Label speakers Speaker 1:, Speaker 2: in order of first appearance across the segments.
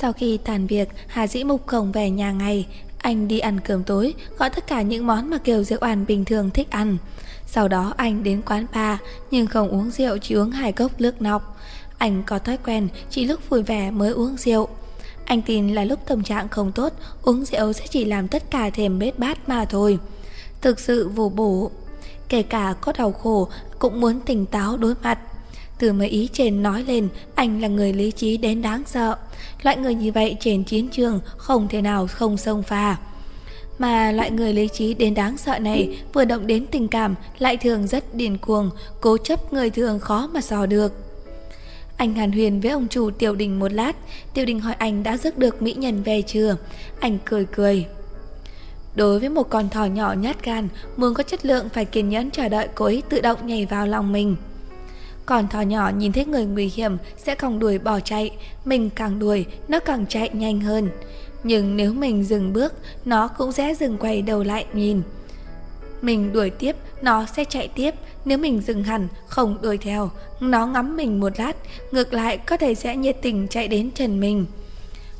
Speaker 1: Sau khi tàn việc, Hà Dĩ Mục không về nhà ngày, anh đi ăn cơm tối, gọi tất cả những món mà Kiều Diệu Oản bình thường thích ăn. Sau đó anh đến quán bar, nhưng không uống rượu, chỉ uống hai cốc nước nọc. Anh có thói quen, chỉ lúc vui vẻ mới uống rượu. Anh tin là lúc tâm trạng không tốt, uống rượu sẽ chỉ làm tất cả thêm bết bát mà thôi. Thực sự vô bổ. Kể cả có đau khổ, cũng muốn tỉnh táo đối mặt. Từ mấy ý trên nói lên, anh là người lý trí đến đáng sợ. Loại người như vậy trên chiến trường không thể nào không sông pha. Mà loại người lý trí đến đáng sợ này vừa động đến tình cảm lại thường rất điên cuồng, cố chấp người thường khó mà dò được. Anh hàn huyền với ông chủ Tiểu Đình một lát, Tiểu Đình hỏi anh đã rước được mỹ nhân về chưa? Anh cười cười. Đối với một con thỏ nhỏ nhát gan, muốn có chất lượng phải kiên nhẫn chờ đợi cô ấy tự động nhảy vào lòng mình. Còn thỏ nhỏ nhìn thấy người nguy hiểm sẽ không đuổi bỏ chạy, mình càng đuổi, nó càng chạy nhanh hơn. Nhưng nếu mình dừng bước, nó cũng sẽ dừng quay đầu lại nhìn. Mình đuổi tiếp, nó sẽ chạy tiếp, nếu mình dừng hẳn, không đuổi theo, nó ngắm mình một lát, ngược lại có thể sẽ nhiệt tình chạy đến trần mình.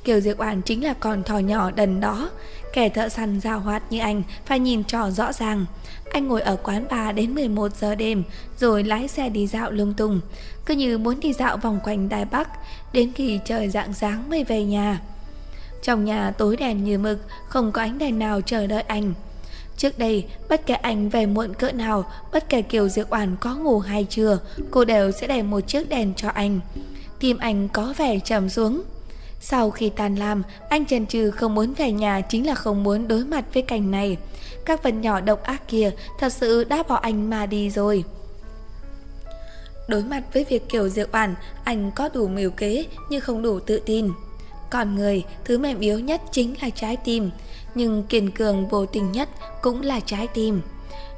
Speaker 1: Kiều Diệp Oản chính là con thỏ nhỏ đần đó, kẻ thợ săn giao hoạt như anh phải nhìn trò rõ ràng. Anh ngồi ở quán bar đến 11 giờ đêm rồi lái xe đi dạo lung tung, cứ như muốn đi dạo vòng quanh Đài Bắc, đến khi trời rạng sáng mới về nhà. Trong nhà tối đèn như mực, không có ánh đèn nào chờ đợi anh. Trước đây, bất kể anh về muộn cỡ nào, bất kể Kiều Diệp Oản có ngủ hay chưa, cô đều sẽ để một chiếc đèn cho anh. Tim anh có vẻ trầm xuống. Sau khi tan làm, anh chần chừ không muốn về nhà chính là không muốn đối mặt với cảnh này. Các vật nhỏ độc ác kia thật sự đã bỏ anh mà đi rồi. Đối mặt với việc kiểu diệu Oản, anh có đủ mưu kế nhưng không đủ tự tin. Còn người, thứ mềm yếu nhất chính là trái tim, nhưng kiên cường vô tình nhất cũng là trái tim.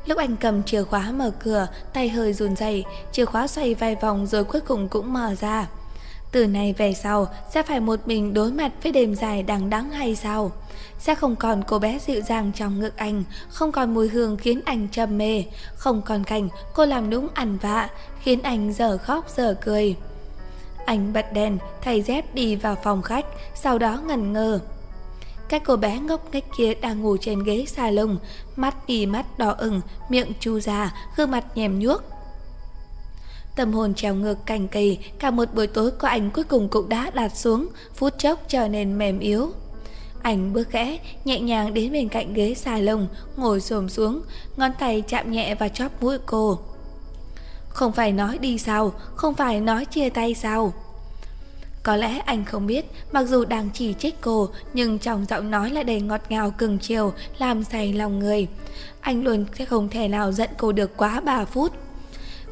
Speaker 1: Lúc anh cầm chìa khóa mở cửa, tay hơi run rẩy, chìa khóa xoay vài vòng rồi cuối cùng cũng mở ra. Từ này về sau sẽ phải một mình đối mặt với đêm dài đằng đắng hay sao? Sẽ không còn cô bé dịu dàng trong ngực anh, không còn mùi hương khiến anh trầm mê, không còn cảnh cô làm đúng ăn vạ, khiến anh giờ khóc giờ cười. Anh bật đèn, thay dép đi vào phòng khách, sau đó ngần ngơ. Các cô bé ngốc nghếch kia đang ngủ trên ghế salon, mắt mì mắt đỏ ửng, miệng chu ra, gương mặt nhèm nhuốc. Tâm hồn trèo ngược cành cây, cả một buổi tối của anh cuối cùng cũng đã đạt xuống, phút chốc trở nên mềm yếu. Anh bước khẽ, nhẹ nhàng đến bên cạnh ghế xà lông ngồi xổm xuống, ngón tay chạm nhẹ vào chóp mũi cô. Không phải nói đi sao, không phải nói chia tay sao. Có lẽ anh không biết, mặc dù đang chỉ trích cô, nhưng trong giọng nói lại đầy ngọt ngào cưng chiều, làm say lòng người. Anh luôn sẽ không thể nào giận cô được quá 3 phút.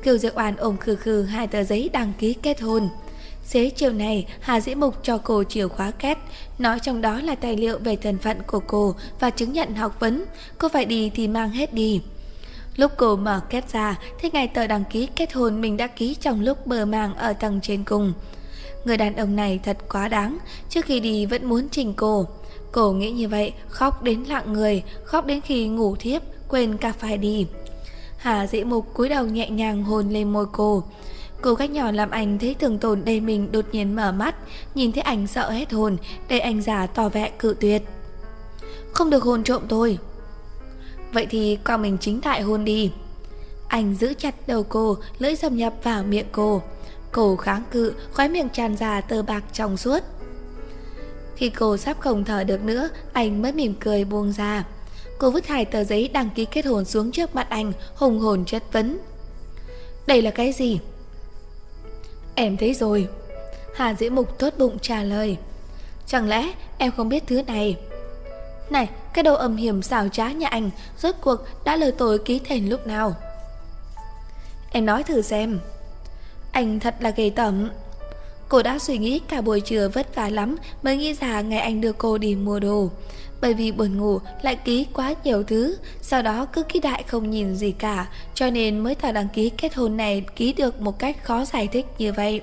Speaker 1: Kiều Diệu Oan ôm khừ khừ hai tờ giấy đăng ký kết hôn. Xế chiều này, Hà Dĩ Mục cho cô chìa khóa két, nói trong đó là tài liệu về thân phận của cô và chứng nhận học vấn. Cô phải đi thì mang hết đi. Lúc cô mở két ra, thấy ngày tờ đăng ký kết hôn mình đã ký trong lúc bờ màng ở tầng trên cùng. Người đàn ông này thật quá đáng, trước khi đi vẫn muốn trình cô. Cô nghĩ như vậy, khóc đến lặng người, khóc đến khi ngủ thiếp, quên cả phải đi. Hà dĩ mục cúi đầu nhẹ nhàng hôn lên môi cô. Cô gái nhỏ làm anh thấy thường tồn đầy mình đột nhiên mở mắt, nhìn thấy anh sợ hết hồn, để anh già tỏ vẻ cự tuyệt. Không được hôn trộm tôi. Vậy thì qua mình chính tại hôn đi. Anh giữ chặt đầu cô, lưỡi xâm nhập vào miệng cô. Cô kháng cự, khóe miệng tràn ra tơ bạc trong suốt. Khi cô sắp không thở được nữa, anh mới mỉm cười buông ra. Cô vứt hai tờ giấy đăng ký kết hôn xuống trước mặt anh, hùng hồn chất vấn. Đây là cái gì? Em thấy rồi. Hà Dĩ Mục tốt bụng trả lời. Chẳng lẽ em không biết thứ này? Này, cái đầu âm hiểm xảo trá nhà anh rốt cuộc đã lời tôi ký thền lúc nào? Em nói thử xem. Anh thật là ghê tởm. Cô đã suy nghĩ cả buổi trưa vất vả lắm mới nghĩ ra ngày anh đưa cô đi mua đồ. Bởi vì buồn ngủ lại ký quá nhiều thứ, sau đó cứ ký đại không nhìn gì cả, cho nên mới tờ đăng ký kết hôn này ký được một cách khó giải thích như vậy.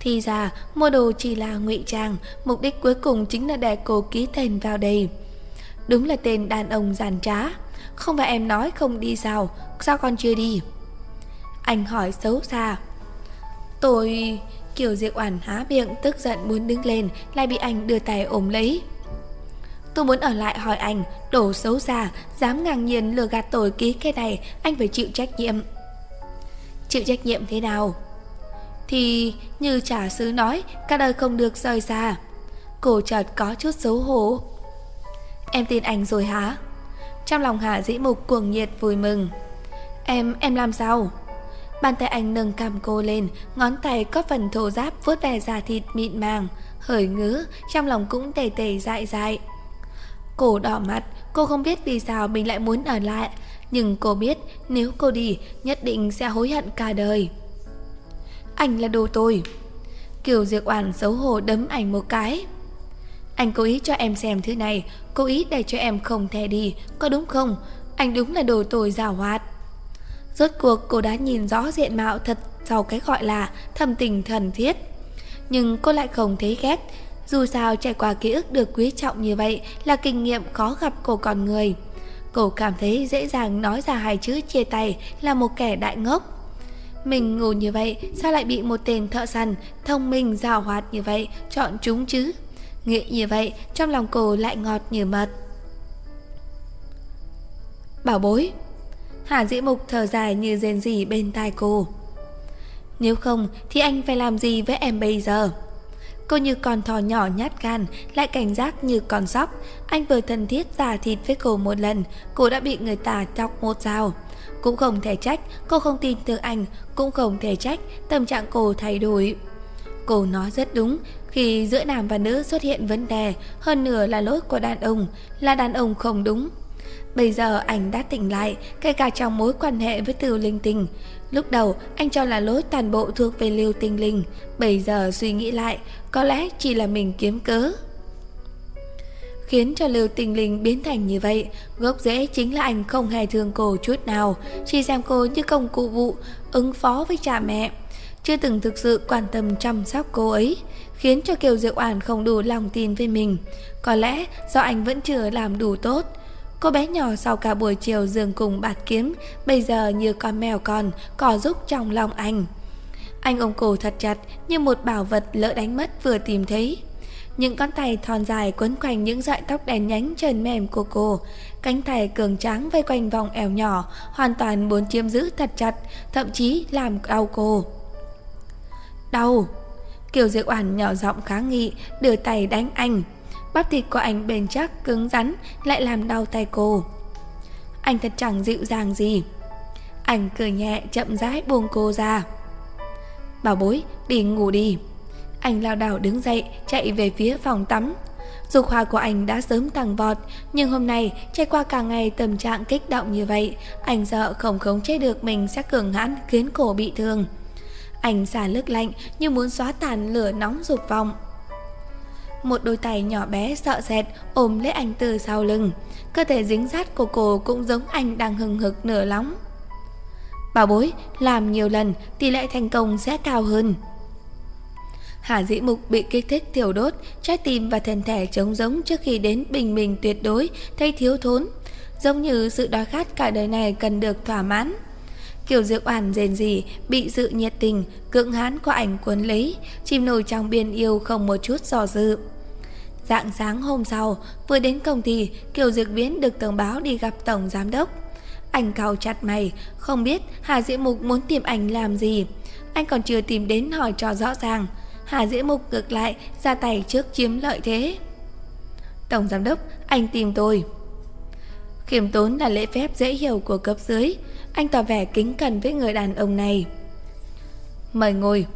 Speaker 1: Thì ra, mua đồ chỉ là ngụy trang, mục đích cuối cùng chính là để cô ký tên vào đây. Đúng là tên đàn ông giàn trá. Không phải em nói không đi sao, sao con chưa đi? Anh hỏi xấu xa. Tôi... Kiều Diệu Oản há miệng tức giận muốn đứng lên Lại bị anh đưa tay ôm lấy Tôi muốn ở lại hỏi anh Đổ xấu xa Dám ngang nhiên lừa gạt tôi ký cái này Anh phải chịu trách nhiệm. Chịu trách nhiệm thế nào? Thì như trả sứ nói Cả đời không được rời xa. Cô chợt có chút xấu hổ. Em tin anh rồi hả? Trong lòng Hạ Dĩ Mục cuồng nhiệt vui mừng. Em, em làm sao? Bàn tay anh nâng cầm cô lên Ngón tay có phần thô giáp vuốt về da thịt mịn màng Hởi ngứa Trong lòng cũng tề tề dại dại. Cô đỏ mặt, Cô không biết vì sao mình lại muốn ở lại. Nhưng cô biết, nếu cô đi, Nhất định sẽ hối hận cả đời. Anh là đồ tôi Kiều Diệc Oản xấu hổ đấm ảnh một cái. Anh cố ý cho em xem thứ này, Cố ý để cho em không thể đi, Có đúng không? Anh đúng là đồ tồi giảo hoạt. Rốt cuộc cô đã nhìn rõ diện mạo thật sau cái gọi là thầm tình thần thiết. Nhưng cô lại không thấy ghét. Dù sao trải qua ký ức được quý trọng như vậy là kinh nghiệm khó gặp của con người. Cô cảm thấy dễ dàng nói ra hai chữ chia tay là một kẻ đại ngốc. Mình ngu như vậy, sao lại bị một tên thợ săn thông minh rào hoạt như vậy chọn chúng chứ? Nghĩ như vậy, trong lòng cô lại ngọt như mật. Bảo bối, Hà Dĩ Mục thở dài như rên rỉ bên tai cô. Nếu không, thì anh phải làm gì với em bây giờ? Cô như con thỏ nhỏ nhát gan, lại cảnh giác như con sóc. Anh vừa thân thiết giả thịt với cô một lần, cô đã bị người ta chọc một dao. Cũng không thể trách, cô không tin tưởng anh, cũng không thể trách, tâm trạng cô thay đổi. Cô nói rất đúng, khi giữa nam và nữ xuất hiện vấn đề, hơn nửa là lỗi của đàn ông, là đàn ông không đúng. Bây giờ anh đã tỉnh lại, kể cả trong mối quan hệ với Từ Linh Tình. Lúc đầu anh cho là lỗi toàn bộ thuộc về Liêu Tinh Linh, bây giờ suy nghĩ lại, có lẽ chỉ là mình kiếm cớ. Khiến cho Liêu Tinh Linh biến thành như vậy, gốc rễ chính là anh không hề thương cô chút nào, chỉ xem cô như công cụ vụ, ứng phó với cha mẹ. Chưa từng thực sự quan tâm chăm sóc cô ấy, khiến cho Kiều Diệu Oản không đủ lòng tin với mình. Có lẽ do anh vẫn chưa làm đủ tốt, Cô bé nhỏ sau cả buổi chiều dường cùng bạt kiếm, bây giờ như con mèo con, cò rúc trong lòng anh. Anh ôm cổ thật chặt như một bảo vật lỡ đánh mất vừa tìm thấy. Những con tay thon dài quấn quanh những dải tóc đen nhánh trần mềm của cô. Cánh tay cường tráng vây quanh vòng eo nhỏ, hoàn toàn muốn chiếm giữ thật chặt, thậm chí làm đau cô. Đau! Kiều Diệu Oản nhỏ giọng kháng nghị, đưa tay đánh anh. Bắp thịt của anh bền chắc, cứng rắn Lại làm đau tay cô. Anh thật chẳng dịu dàng gì. Anh cười nhẹ chậm rãi buông cô ra. Bảo bối đi ngủ đi. Anh lao đảo đứng dậy Chạy về phía phòng tắm. Dục hoa của anh đã sớm tăng vọt Nhưng hôm nay trải qua cả ngày tâm trạng kích động như vậy Anh sợ không khống chế được mình sẽ cường hãn khiến cổ bị thương. Anh xả nước lạnh như muốn xóa tàn lửa nóng dục vọng một đôi tay nhỏ bé sợ sệt ôm lấy anh từ sau lưng. Cơ thể dính sát của cô cũng giống anh đang hừng hực nửa nóng. Bảo bối, làm nhiều lần, tỷ lệ thành công sẽ cao hơn. Hà dĩ mục bị kích thích thiểu đốt, trái tim và thân thể trống giống trước khi đến bình minh tuyệt đối, thấy thiếu thốn. Giống như sự đói khát cả đời này cần được thỏa mãn. Kiều Diệu Oản rền rỉ, bị sự nhiệt tình, cưỡng hãn của ảnh cuốn lấy, chìm nổi trong biên yêu không một chút dò dự. Dạng sáng hôm sau, vừa đến công ty, Kiều dược Viễn được tường báo đi gặp Tổng Giám Đốc. Anh cau chặt mày, không biết Hà Diễm Mục muốn tìm anh làm gì. Anh còn chưa tìm đến hỏi cho rõ ràng. Hà Diễm Mục ngược lại, ra tay trước chiếm lợi thế. Tổng Giám Đốc, anh tìm tôi. Khiêm tốn là lễ phép dễ hiểu của cấp dưới. Anh tỏ vẻ kính cẩn với người đàn ông này. Mời ngồi.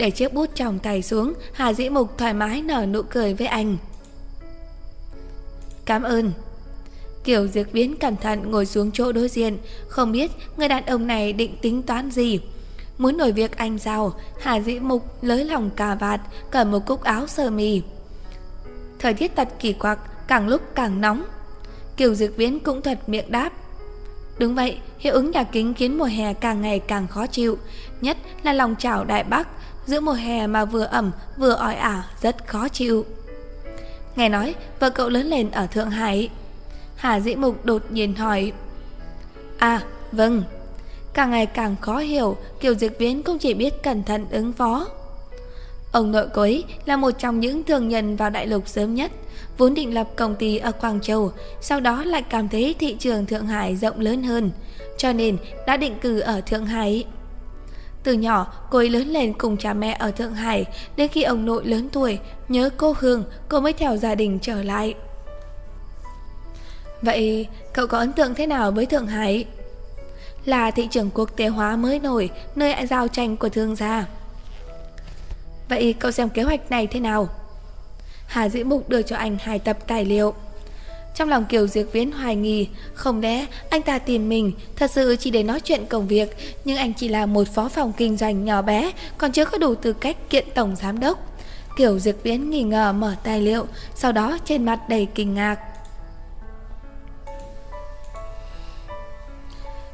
Speaker 1: Để chiếc bút trong tay xuống Hà Dĩ Mục thoải mái nở nụ cười với anh. Cảm ơn. Kiều Diệc Viễn cẩn thận ngồi xuống chỗ đối diện Không biết người đàn ông này định tính toán gì. Muốn nổi việc anh sao Hà Dĩ Mục lới lòng cà vạt cởi một cúc áo sơ mi. Thời tiết thật kỳ quặc Càng lúc càng nóng. Kiều Diệc Viễn cũng thật miệng đáp. Đúng vậy, hiệu ứng nhà kính khiến mùa hè càng ngày càng khó chịu Nhất là lòng chảo Đại Bắc giữa mùa hè mà vừa ẩm vừa ỏi ả rất khó chịu. Nghe nói vợ cậu lớn lên ở Thượng Hải. Hà Dĩ Mục đột nhiên hỏi. À, vâng. Càng ngày càng khó hiểu, Kiều Diệt Viễn cũng chỉ biết cẩn thận ứng phó. Ông nội cô ấy là một trong những thường nhân vào đại lục sớm nhất, vốn định lập công ty ở Quảng Châu, sau đó lại cảm thấy thị trường Thượng Hải rộng lớn hơn, cho nên đã định cư ở Thượng Hải. Từ nhỏ, cô ấy lớn lên cùng cha mẹ ở Thượng Hải, đến khi ông nội lớn tuổi, nhớ cô Hương, cô mới theo gia đình trở lại. Vậy, cậu có ấn tượng thế nào với Thượng Hải? Là thị trường quốc tế hóa mới nổi, nơi giao tranh của thương gia. Vậy cậu xem kế hoạch này thế nào? Hà Dĩ Mục đưa cho anh hai tập tài liệu. Trong lòng Kiều Diệc Viễn hoài nghi, không lẽ anh ta tìm mình thật sự chỉ để nói chuyện công việc, nhưng anh chỉ là một phó phòng kinh doanh nhỏ bé, còn chưa có đủ tư cách kiện tổng giám đốc. Kiều Diệc Viễn nghi ngờ mở tài liệu, sau đó trên mặt đầy kinh ngạc.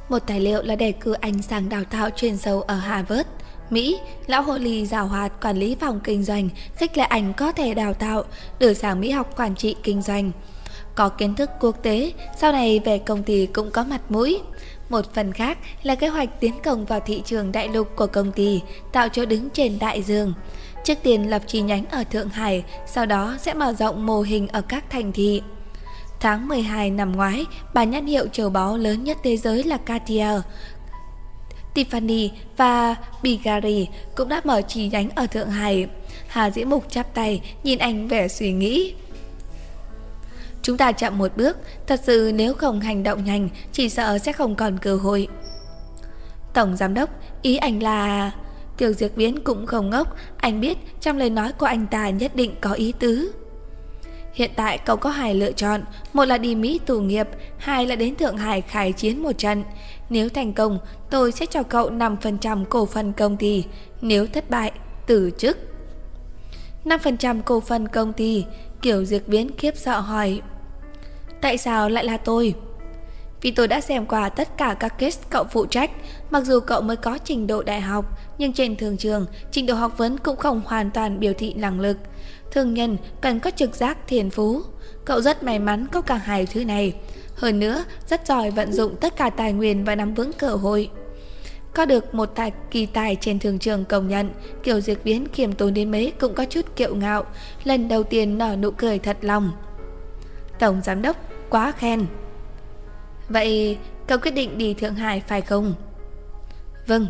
Speaker 1: Một tài liệu là đề cử anh sang đào tạo chuyên sâu ở Harvard. Mỹ, lão hộ ly rào hoạt quản lý phòng kinh doanh, khích lệ ảnh có thể đào tạo, đưa sang Mỹ học quản trị kinh doanh. Có kiến thức quốc tế, sau này về công ty cũng có mặt mũi. Một phần khác là kế hoạch tiến công vào thị trường đại lục của công ty, tạo chỗ đứng trên đại dương. Trước tiên lập chi nhánh ở Thượng Hải, sau đó sẽ mở rộng mô hình ở các thành thị. Tháng 12 năm ngoái, bà nhãn hiệu châu báu lớn nhất thế giới là Cartier Tiffany và Bulgari cũng đã mở chi nhánh ở Thượng Hải. Hà Dĩ Mục chắp tay, nhìn anh vẻ suy nghĩ. Chúng ta chậm một bước, thật sự nếu không hành động nhanh, chỉ sợ sẽ không còn cơ hội. Tổng Giám Đốc, ý anh là... Tiểu Diệp Biến cũng không ngốc, anh biết trong lời nói của anh ta nhất định có ý tứ. Hiện tại cậu có hai lựa chọn, một là đi Mỹ tù nghiệp, hai là đến Thượng Hải khai chiến một trận. Nếu thành công, tôi sẽ cho cậu 5% cổ phần công ty, nếu thất bại, từ chức. 5% cổ phần công ty, kiểu diệt biến khiếp sợ hỏi. Tại sao lại là tôi? Vì tôi đã xem qua tất cả các case cậu phụ trách, mặc dù cậu mới có trình độ đại học, nhưng trên thường trường, trình độ học vấn cũng không hoàn toàn biểu thị năng lực. Thường nhân cần có trực giác thiền phú. Cậu rất may mắn có cả hai thứ này. Hơn nữa, rất giỏi vận dụng tất cả tài nguyên và nắm vững cơ hội. Có được một tài kỳ tài trên thường trường công nhận, kiểu diệt biến khiêm tốn đến mấy cũng có chút kiệu ngạo, lần đầu tiên nở nụ cười thật lòng. Tổng giám đốc, quá khen. Vậy, cậu quyết định đi Thượng Hải phải không? Vâng.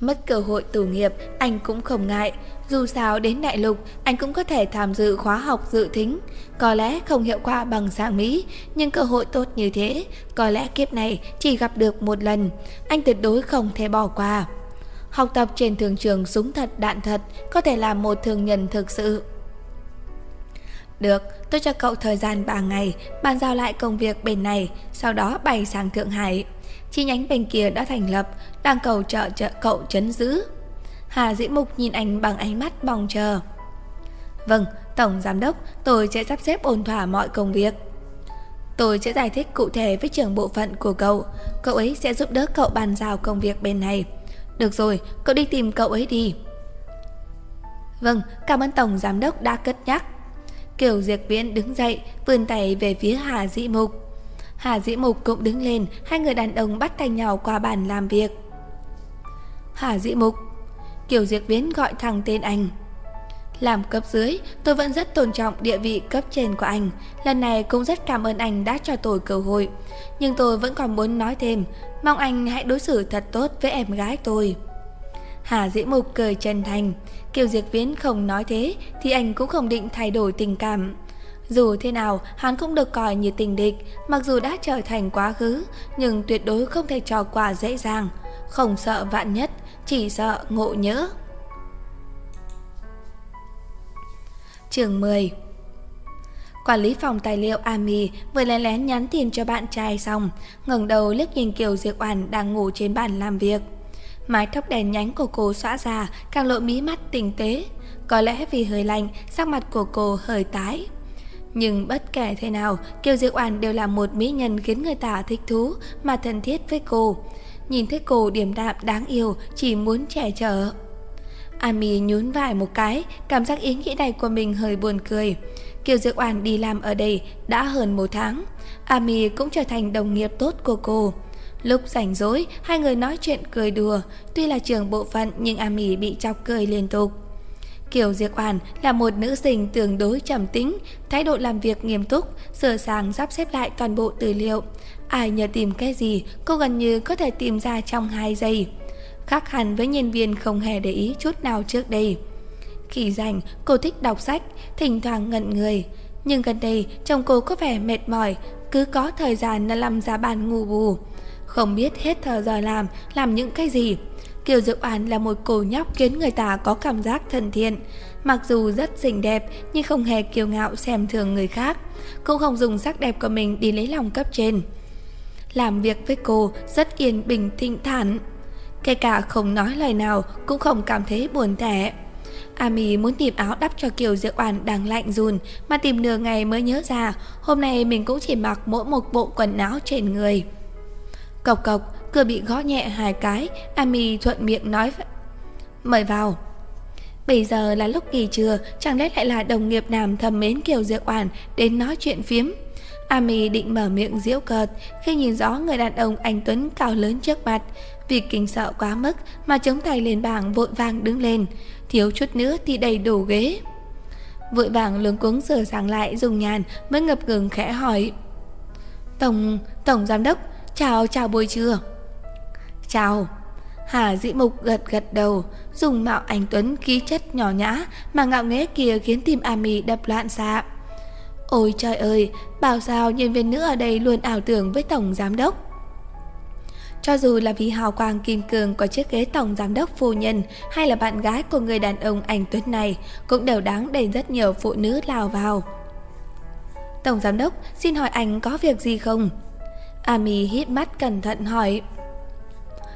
Speaker 1: Mất cơ hội tù nghiệp, anh cũng không ngại, dù sao đến đại lục, anh cũng có thể tham dự khóa học dự thính. Có lẽ không hiệu quả bằng sang Mỹ, nhưng cơ hội tốt như thế, có lẽ kiếp này chỉ gặp được một lần. Anh tuyệt đối không thể bỏ qua. Học tập trên thường trường súng thật đạn thật, có thể làm một thường nhân thực sự. Được, tôi cho cậu thời gian 3 ngày, bàn giao lại công việc bên này, sau đó bay sang Thượng Hải. Chi nhánh bên kia đã thành lập, đang cầu trợ trợ cậu chấn giữ. Hà Dĩ Mục nhìn anh bằng ánh mắt mong chờ. Vâng, Tổng Giám đốc, tôi sẽ sắp xếp ổn thỏa mọi công việc. Tôi sẽ giải thích cụ thể với trưởng bộ phận của cậu. Cậu ấy sẽ giúp đỡ cậu bàn giao công việc bên này. Được rồi, cậu đi tìm cậu ấy đi. Vâng, cảm ơn Tổng Giám đốc đã cất nhắc. Kiều Diệc Viễn đứng dậy, vươn tay về phía Hà Dĩ Mục. Hà Dĩ Mục cũng đứng lên, hai người đàn ông bắt tay nhau qua bàn làm việc. Hà Dĩ Mục Kiều Diệc Viễn gọi thẳng tên anh. Làm cấp dưới, tôi vẫn rất tôn trọng địa vị cấp trên của anh. Lần này cũng rất cảm ơn anh đã cho tôi cơ hội. Nhưng tôi vẫn còn muốn nói thêm, mong anh hãy đối xử thật tốt với em gái tôi. Hà Dĩ Mục cười chân thành. Kiều Diệc Viễn không nói thế thì anh cũng không định thay đổi tình cảm. Dù thế nào, hắn cũng được coi như tình địch, mặc dù đã trở thành quá khứ, nhưng tuyệt đối không thể trò qua dễ dàng. Không sợ vạn nhất, chỉ sợ ngộ nhỡ. Trường 10 Quản lý phòng tài liệu Ami vừa lén lén nhắn tin cho bạn trai xong, ngẩng đầu liếc nhìn Kiều Diệc Oản đang ngủ trên bàn làm việc. Mái tóc đèn nhánh của cô xõa ra, càng lộ mí mắt tinh tế. Có lẽ vì hơi lạnh, sắc mặt của cô hơi tái. Nhưng bất kể thế nào, Kiều diệu Oản đều là một mỹ nhân khiến người ta thích thú mà thân thiết với cô. Nhìn thấy cô điềm đạm đáng yêu Chỉ muốn trẻ trở. Ami nhún vai một cái Cảm giác ý nghĩ này của mình hơi buồn cười Kiều Diệu Oản đi làm ở đây Đã hơn một tháng Ami cũng trở thành đồng nghiệp tốt của cô Lúc rảnh rỗi Hai người nói chuyện cười đùa Tuy là trường bộ phận Nhưng Ami bị chọc cười liên tục Kiều diệc Oản là một nữ sinh tương đối trầm tĩnh, thái độ làm việc nghiêm túc, sửa sàng sắp xếp lại toàn bộ tư liệu. Ai nhờ tìm cái gì, cô gần như có thể tìm ra trong 2 giây. Khác hẳn với nhân viên không hề để ý chút nào trước đây. Khi rảnh, cô thích đọc sách, thỉnh thoảng ngẩn người. Nhưng gần đây, chồng cô có vẻ mệt mỏi, cứ có thời gian là làm ra bàn ngủ bù. Không biết hết thời giờ làm, làm những cái gì. Kiều Diệu An là một cô nhóc khiến người ta có cảm giác thân thiện. Mặc dù rất xinh đẹp nhưng không hề kiêu ngạo xem thường người khác. Cũng không dùng sắc đẹp của mình đi lấy lòng cấp trên. Làm việc với cô rất yên bình thịnh thản. Kể cả không nói lời nào cũng không cảm thấy buồn tẻ. Ami muốn tìm áo đắp cho Kiều Diệu Oản đang lạnh run mà tìm nửa ngày mới nhớ ra hôm nay mình cũng chỉ mặc mỗi một bộ quần áo trên người. Cộc cộc, cửa bị gõ nhẹ hai cái, Ami thuận miệng nói Mời vào. Bây giờ là lúc nghỉ trưa, chẳng lẽ lại là đồng nghiệp nam thầm mến Kiều Diệu Oản đến nói chuyện phiếm. Ami định mở miệng giễu cợt khi nhìn rõ người đàn ông anh Tuấn cao lớn trước mặt. Vì kinh sợ quá mức mà chống tay lên bảng vội vàng đứng lên, thiếu chút nữa thì đầy đủ ghế. Vội vàng lướng cuống sửa sang lại dùng nhàn mới ngập ngừng khẽ hỏi. Tổng, Tổng Giám Đốc, chào chào buổi trưa. Chào. Hà Dĩ Mục gật gật đầu, dùng mạo anh Tuấn khí chất nhỏ nhã mà ngạo nghễ kia khiến tim Ami đập loạn xạ. Ôi trời ơi, bảo sao nhân viên nữ ở đây luôn ảo tưởng với Tổng Giám Đốc. Cho dù là vì hào quang kim cương của chiếc ghế tổng giám đốc phu nhân hay là bạn gái của người đàn ông anh Tuấn này cũng đều đáng để rất nhiều phụ nữ lao vào. Tổng giám đốc, xin hỏi anh có việc gì không? Ami hít mắt cẩn thận hỏi.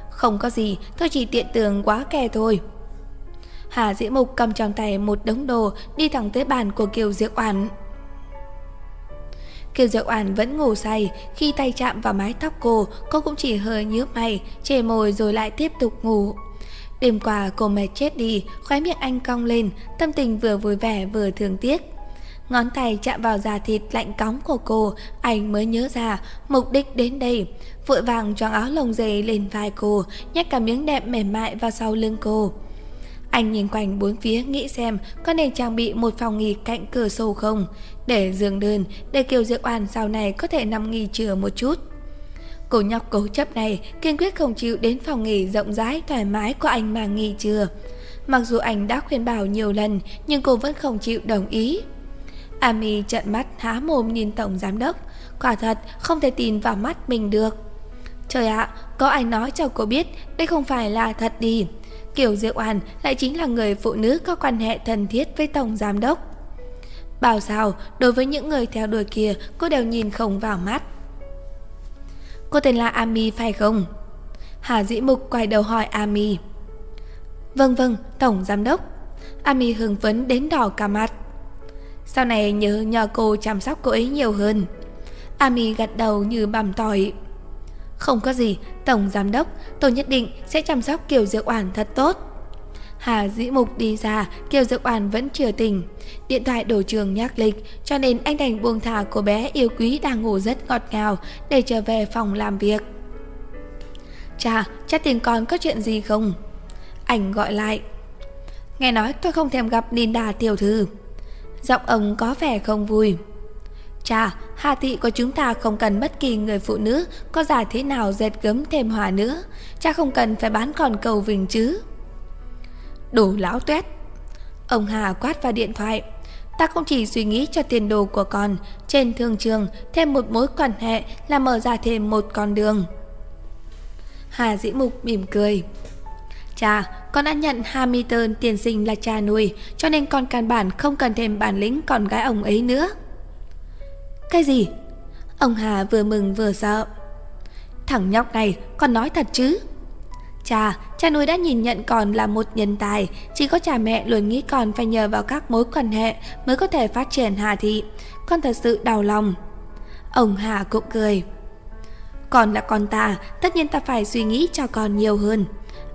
Speaker 1: Không có gì, tôi chỉ tiện tường quá kè thôi. Hà Dĩ Mục cầm trong tay một đống đồ đi thẳng tới bàn của Kiều Diệu Oản. Kiều Diệu Oản vẫn ngủ say, khi tay chạm vào mái tóc cô, cô cũng chỉ hơi nhíu mày, chề môi rồi lại tiếp tục ngủ. Đêm qua cô mệt chết đi, khóe miệng anh cong lên, tâm tình vừa vui vẻ vừa thương tiếc. Ngón tay chạm vào da thịt lạnh cóng của cô, anh mới nhớ ra mục đích đến đây. Vội vàng choàng áo lồng dày lên vai cô, nhét cả miếng đệm mềm mại vào sau lưng cô. Anh nhìn quanh bốn phía nghĩ xem có nên trang bị một phòng nghỉ cạnh cửa sổ không, để giường đơn, để Kiều Diệu Oan sau này có thể nằm nghỉ trưa một chút. Cô nhóc cố chấp này kiên quyết không chịu đến phòng nghỉ rộng rãi thoải mái của anh mà nghỉ trưa. Mặc dù anh đã khuyên bảo nhiều lần nhưng cô vẫn không chịu đồng ý. Ami trợn mắt há mồm nhìn tổng giám đốc, quả thật không thể tin vào mắt mình được. Trời ạ, có ai nói cho cô biết đây không phải là thật đi. Kiều Diệu An lại chính là người phụ nữ có quan hệ thân thiết với Tổng Giám Đốc. Bảo sao, đối với những người theo đuổi kia, cô đều nhìn không vào mắt. Cô tên là Ami phải không? Hà Dĩ Mục quay đầu hỏi Ami. Vâng vâng, Tổng Giám Đốc. Ami hưng phấn đến đỏ cả mặt. Sau này nhớ nhờ cô chăm sóc cô ấy nhiều hơn. Ami gật đầu như bằm tỏi. Không có gì, Tổng Giám Đốc, tôi nhất định sẽ chăm sóc Kiều Diệu Oản thật tốt. Hà Dĩ Mục đi ra, Kiều Diệu Oản vẫn chưa tỉnh. Điện thoại đổ trường nhắc lịch, cho nên anh đành buông thả cô bé yêu quý đang ngủ rất ngọt ngào để trở về phòng làm việc. Chà, chắc tiền con có chuyện gì không? Anh gọi lại. Nghe nói tôi không thèm gặp Ninda tiểu thư. Giọng ông có vẻ không vui. Chà, Hà thị của chúng ta không cần bất kỳ người phụ nữ có già thế nào dệt gấm thêm hòa nữa. Cha không cần phải bán còn cầu vinh chứ. Đủ lão tuét. Ông Hà quát vào điện thoại. Ta không chỉ suy nghĩ cho tiền đồ của con, trên thương trường thêm một mối quan hệ là mở ra thêm một con đường. Hà Dĩ Mục mỉm cười. Cha, con đã nhận Hamilton tiền sinh là cha nuôi, cho nên con căn bản không cần thêm bản lĩnh con gái ông ấy nữa. Cái gì? Ông Hà vừa mừng vừa sợ. Thằng nhóc này, con nói thật chứ? Cha, cha nuôi đã nhìn nhận con là một nhân tài, chỉ có cha mẹ luôn nghĩ con phải nhờ vào các mối quan hệ mới có thể phát triển Hà Thị. Con thật sự đau lòng. Ông Hà cũng cười. Con là con ta, tất nhiên ta phải suy nghĩ cho con nhiều hơn.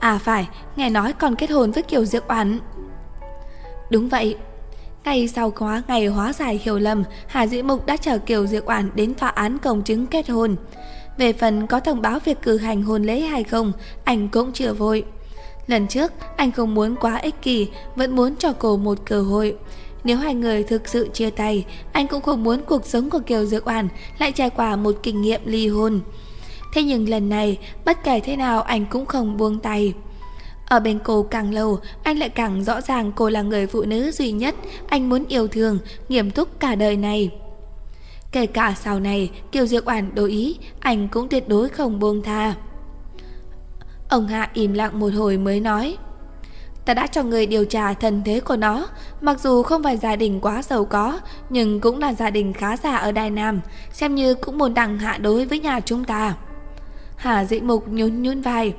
Speaker 1: À phải, nghe nói còn kết hôn với Kiều Diệc Oản. Đúng vậy, ngay sau khóa ngày hóa giải hiểu lầm, Hà Dĩ Mục đã chờ Kiều Diệc Oản đến tòa án công chứng kết hôn. Về phần có thông báo việc cử hành hôn lễ hay không, anh cũng chưa vội. Lần trước anh không muốn quá ích kỷ Vẫn muốn cho cô một cơ hội Nếu hai người thực sự chia tay Anh cũng không muốn cuộc sống của Kiều Dược Oản Lại trải qua một kinh nghiệm ly hôn Thế nhưng lần này Bất kể thế nào anh cũng không buông tay ở bên cô càng lâu, anh lại càng rõ ràng cô là người phụ nữ duy nhất anh muốn yêu thương, nghiêm túc cả đời này. Kể cả sau này, Kiều Diệu Oản đối ý, anh cũng tuyệt đối không buông tha. Ông Hạ im lặng một hồi mới nói Ta đã cho người điều tra thân thế của nó Mặc dù không phải gia đình quá giàu có Nhưng cũng là gia đình khá giả ở Đài Nam Xem như cũng một đẳng hạ đối với nhà chúng ta Hà dĩ mục nhún nhún vai.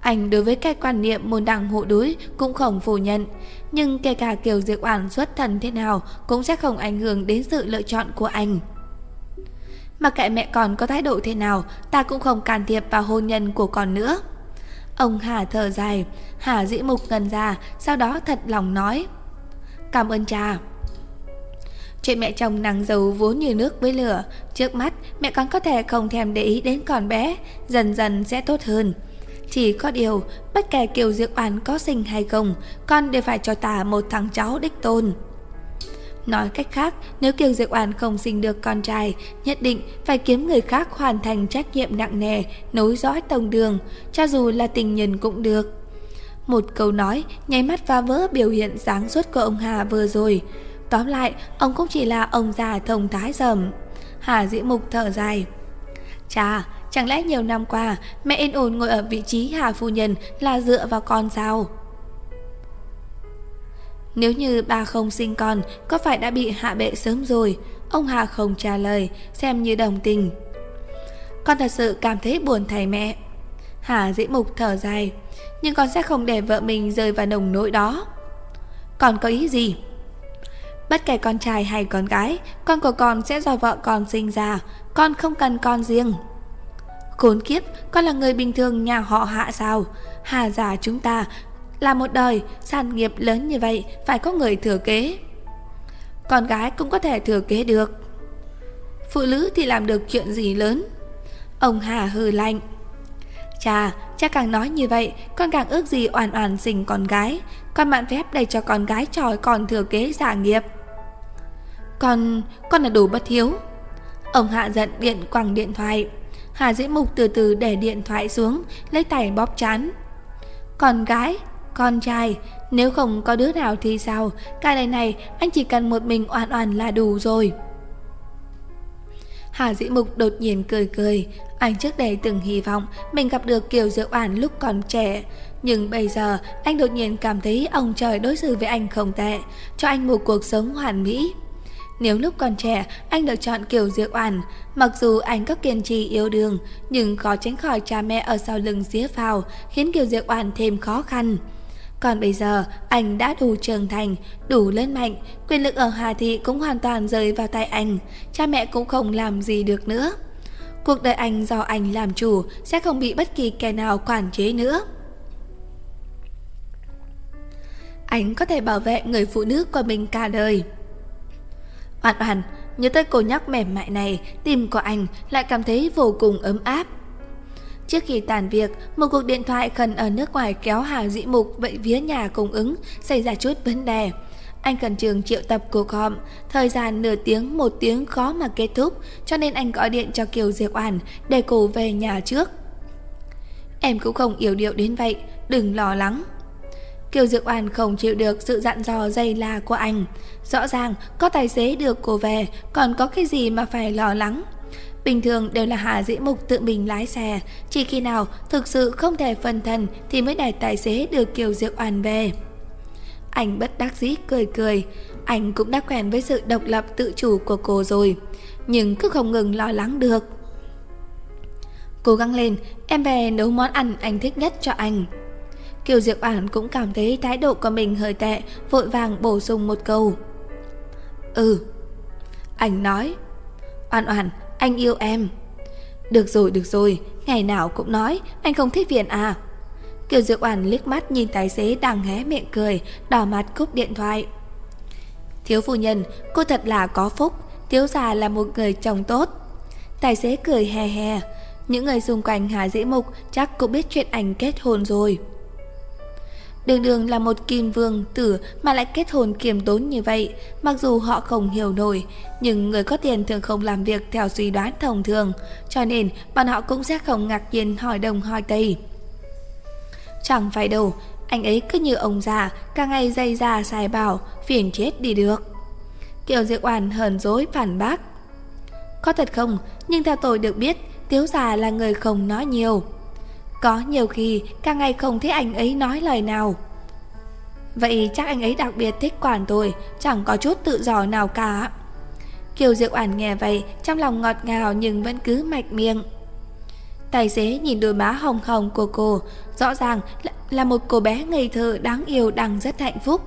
Speaker 1: Anh đối với cái quan niệm môn đẳng hộ đối cũng không phủ nhận. Nhưng kể cả kiểu diệt oản xuất thần thế nào Cũng sẽ không ảnh hưởng đến sự lựa chọn của anh. Mà kệ mẹ con có thái độ thế nào, Ta cũng không can thiệp vào hôn nhân của con nữa. Ông Hà thở dài. Hà dĩ mục ngần ra, Sau đó thật lòng nói. Cảm ơn cha. Chuyện mẹ chồng nàng dâu vốn như nước với lửa Trước mắt mẹ con có thể không thèm để ý đến con bé Dần dần sẽ tốt hơn Chỉ có điều Bất kể Kiều Diệu Oán có sinh hay không Con đều phải cho ta một thằng cháu đích tôn Nói cách khác, nếu Kiều Diệu Oản không sinh được con trai, nhất định phải kiếm người khác hoàn thành trách nhiệm nặng nề, nối dõi tông đường, cho dù là tình nhân cũng được. Một câu nói nháy mắt phá vỡ biểu hiện sáng suốt của ông Hà vừa rồi. Tóm lại, ông cũng chỉ là ông già thông thái dầm. Hà dĩ mục thở dài. Chà, chẳng lẽ nhiều năm qua mẹ yên ổn ngồi ở vị trí Hà phu nhân là dựa vào con sao? Nếu như bà không sinh con, có phải đã bị hạ bệ sớm rồi? Ông Hà không trả lời, xem như đồng tình. Con thật sự cảm thấy buồn thầy mẹ. Hà dĩ mục thở dài, nhưng con sẽ không để vợ mình rơi vào nồng nỗi đó. Con có ý gì? Bất kể con trai hay con gái, con của con sẽ do vợ con sinh ra, con không cần con riêng. Khốn kiếp, con là người bình thường nhà họ hạ sao? Hà già chúng ta là một đời, sản nghiệp lớn như vậy phải có người thừa kế. Con gái cũng có thể thừa kế được. Phụ nữ thì làm được chuyện gì lớn? Ông Hà hừ lạnh. Chà, cha càng nói như vậy, con càng ước gì oàn oàn sinh con gái. Con mạn phép để cho con gái tròi còn thừa kế giả nghiệp. Con, con là đủ bất hiếu. Ông Hạ giận điện quẳng điện thoại. Hà Dĩ Mục từ từ để điện thoại xuống, lấy tay bóp chán. Con gái, con trai, nếu không có đứa nào thì sao, cả đời này anh chỉ cần một mình oan oan là đủ rồi. Hà Dĩ Mục đột nhiên cười cười, anh trước đây từng hy vọng mình gặp được Kiều Diệu Oản lúc còn trẻ, nhưng bây giờ anh đột nhiên cảm thấy ông trời đối xử với anh không tệ, cho anh một cuộc sống hoàn mỹ. Nếu lúc còn trẻ anh được chọn kiểu Diệu Oản, mặc dù anh có kiên trì yêu đương, nhưng khó tránh khỏi cha mẹ ở sau lưng xía vào, khiến kiểu Diệu Oản thêm khó khăn. Còn bây giờ, anh đã đủ trưởng thành, đủ lớn mạnh, quyền lực ở Hà Thị cũng hoàn toàn rơi vào tay anh, cha mẹ cũng không làm gì được nữa. Cuộc đời anh do anh làm chủ, sẽ không bị bất kỳ kẻ nào quản chế nữa. Anh có thể bảo vệ người phụ nữ của mình cả đời. Oan oan, nhớ tới cô nhóc mềm mại này, tim của anh lại cảm thấy vô cùng ấm áp. Trước khi tàn việc, một cuộc điện thoại khẩn ở nước ngoài kéo Hà Dĩ Mục vậy phía nhà cung ứng xảy ra chút vấn đề. Anh cần trường triệu tập cuộc họp, thời gian nửa tiếng một tiếng khó mà kết thúc, cho nên anh gọi điện cho Kiều Diệp Oản để cô về nhà trước. Em cũng không yếu điệu đến vậy, đừng lo lắng. Kiều diệu Oản không chịu được sự dặn dò dày la của anh. Rõ ràng có tài xế được cô về, còn có cái gì mà phải lo lắng. Bình thường đều là Hà Dĩ Mục tự mình lái xe, chỉ khi nào thực sự không thể phân thân thì mới để tài xế được Kiều Diệu Oản về. Anh bất đắc dĩ cười cười, anh cũng đã quen với sự độc lập tự chủ của cô rồi, nhưng cứ không ngừng lo lắng được. Cố gắng lên, em về nấu món ăn anh thích nhất cho anh. Kiều diệp Oản cũng cảm thấy thái độ của mình hơi tệ, vội vàng bổ sung một câu. Ừ. Anh nói, oản oản anh yêu em. Được rồi, được rồi, ngày nào cũng nói, anh không thích viện à. Kiều diệp Oản liếc mắt nhìn tài xế đang hé miệng cười, đỏ mặt cúp điện thoại. Thiếu phu nhân, cô thật là có phúc, thiếu già là một người chồng tốt. Tài xế cười hè hè, những người xung quanh Hà Dĩ Mục chắc cũng biết chuyện anh kết hôn rồi. Đường đường là một kim vương tử mà lại kết hôn kiềm tốn như vậy, mặc dù họ không hiểu nổi, nhưng người có tiền thường không làm việc theo suy đoán thông thường, cho nên bọn họ cũng sẽ không ngạc nhiên hỏi đông hỏi tây. Chẳng phải đâu, anh ấy cứ như ông già, cả ngày dây già xài bảo, phiền chết đi được. Kiều Diệu Oản hờn dối phản bác. Có thật không, nhưng theo tôi được biết, Tiếu già là người không nói nhiều. Có nhiều khi cả ngày không thấy anh ấy nói lời nào. Vậy chắc anh ấy đặc biệt thích quản tôi Chẳng có chút tự do nào cả. Kiều Diệu Ảnh nghe vậy Trong lòng ngọt ngào nhưng vẫn cứ mạch miệng. Tài xế nhìn đôi má hồng hồng của cô Rõ ràng là, là một cô bé ngây thơ đáng yêu đang rất hạnh phúc.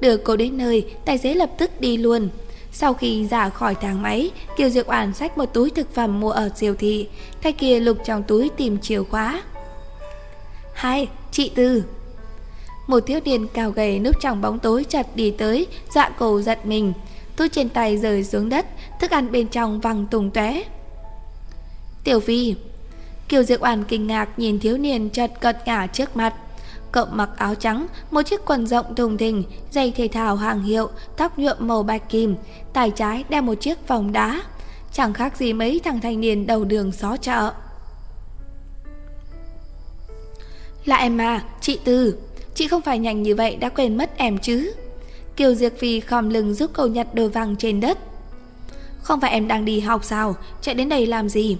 Speaker 1: Đưa cô đến nơi Tài xế lập tức đi luôn. Sau khi ra khỏi thang máy, Kiều Diệu Oản xách một túi thực phẩm mua ở siêu thị, thay kia lục trong túi tìm chìa khóa. Hai, chị Tư Một thiếu niên cao gầy núp trong bóng tối chặt đi tới dọa cổ giật mình tôi trên tay rời xuống đất Thức ăn bên trong văng tùng tóe Tiểu Phi Kiều Diệp Oản kinh ngạc nhìn thiếu niên chật cật ngả trước mặt Cậu mặc áo trắng, một chiếc quần rộng thùng thình, giày thể thao hàng hiệu, tóc nhuộm màu bạch kim, tay trái đeo một chiếc vòng đá. Chẳng khác gì mấy thằng thanh niên đầu đường xó chợ. Là em à chị Tư. Chị không phải nhanh như vậy, đã quên mất em chứ. Kiều diệc Phi khom lưng giúp cậu nhặt đồ vàng trên đất. Không phải em đang đi học sao? Chạy đến đây làm gì?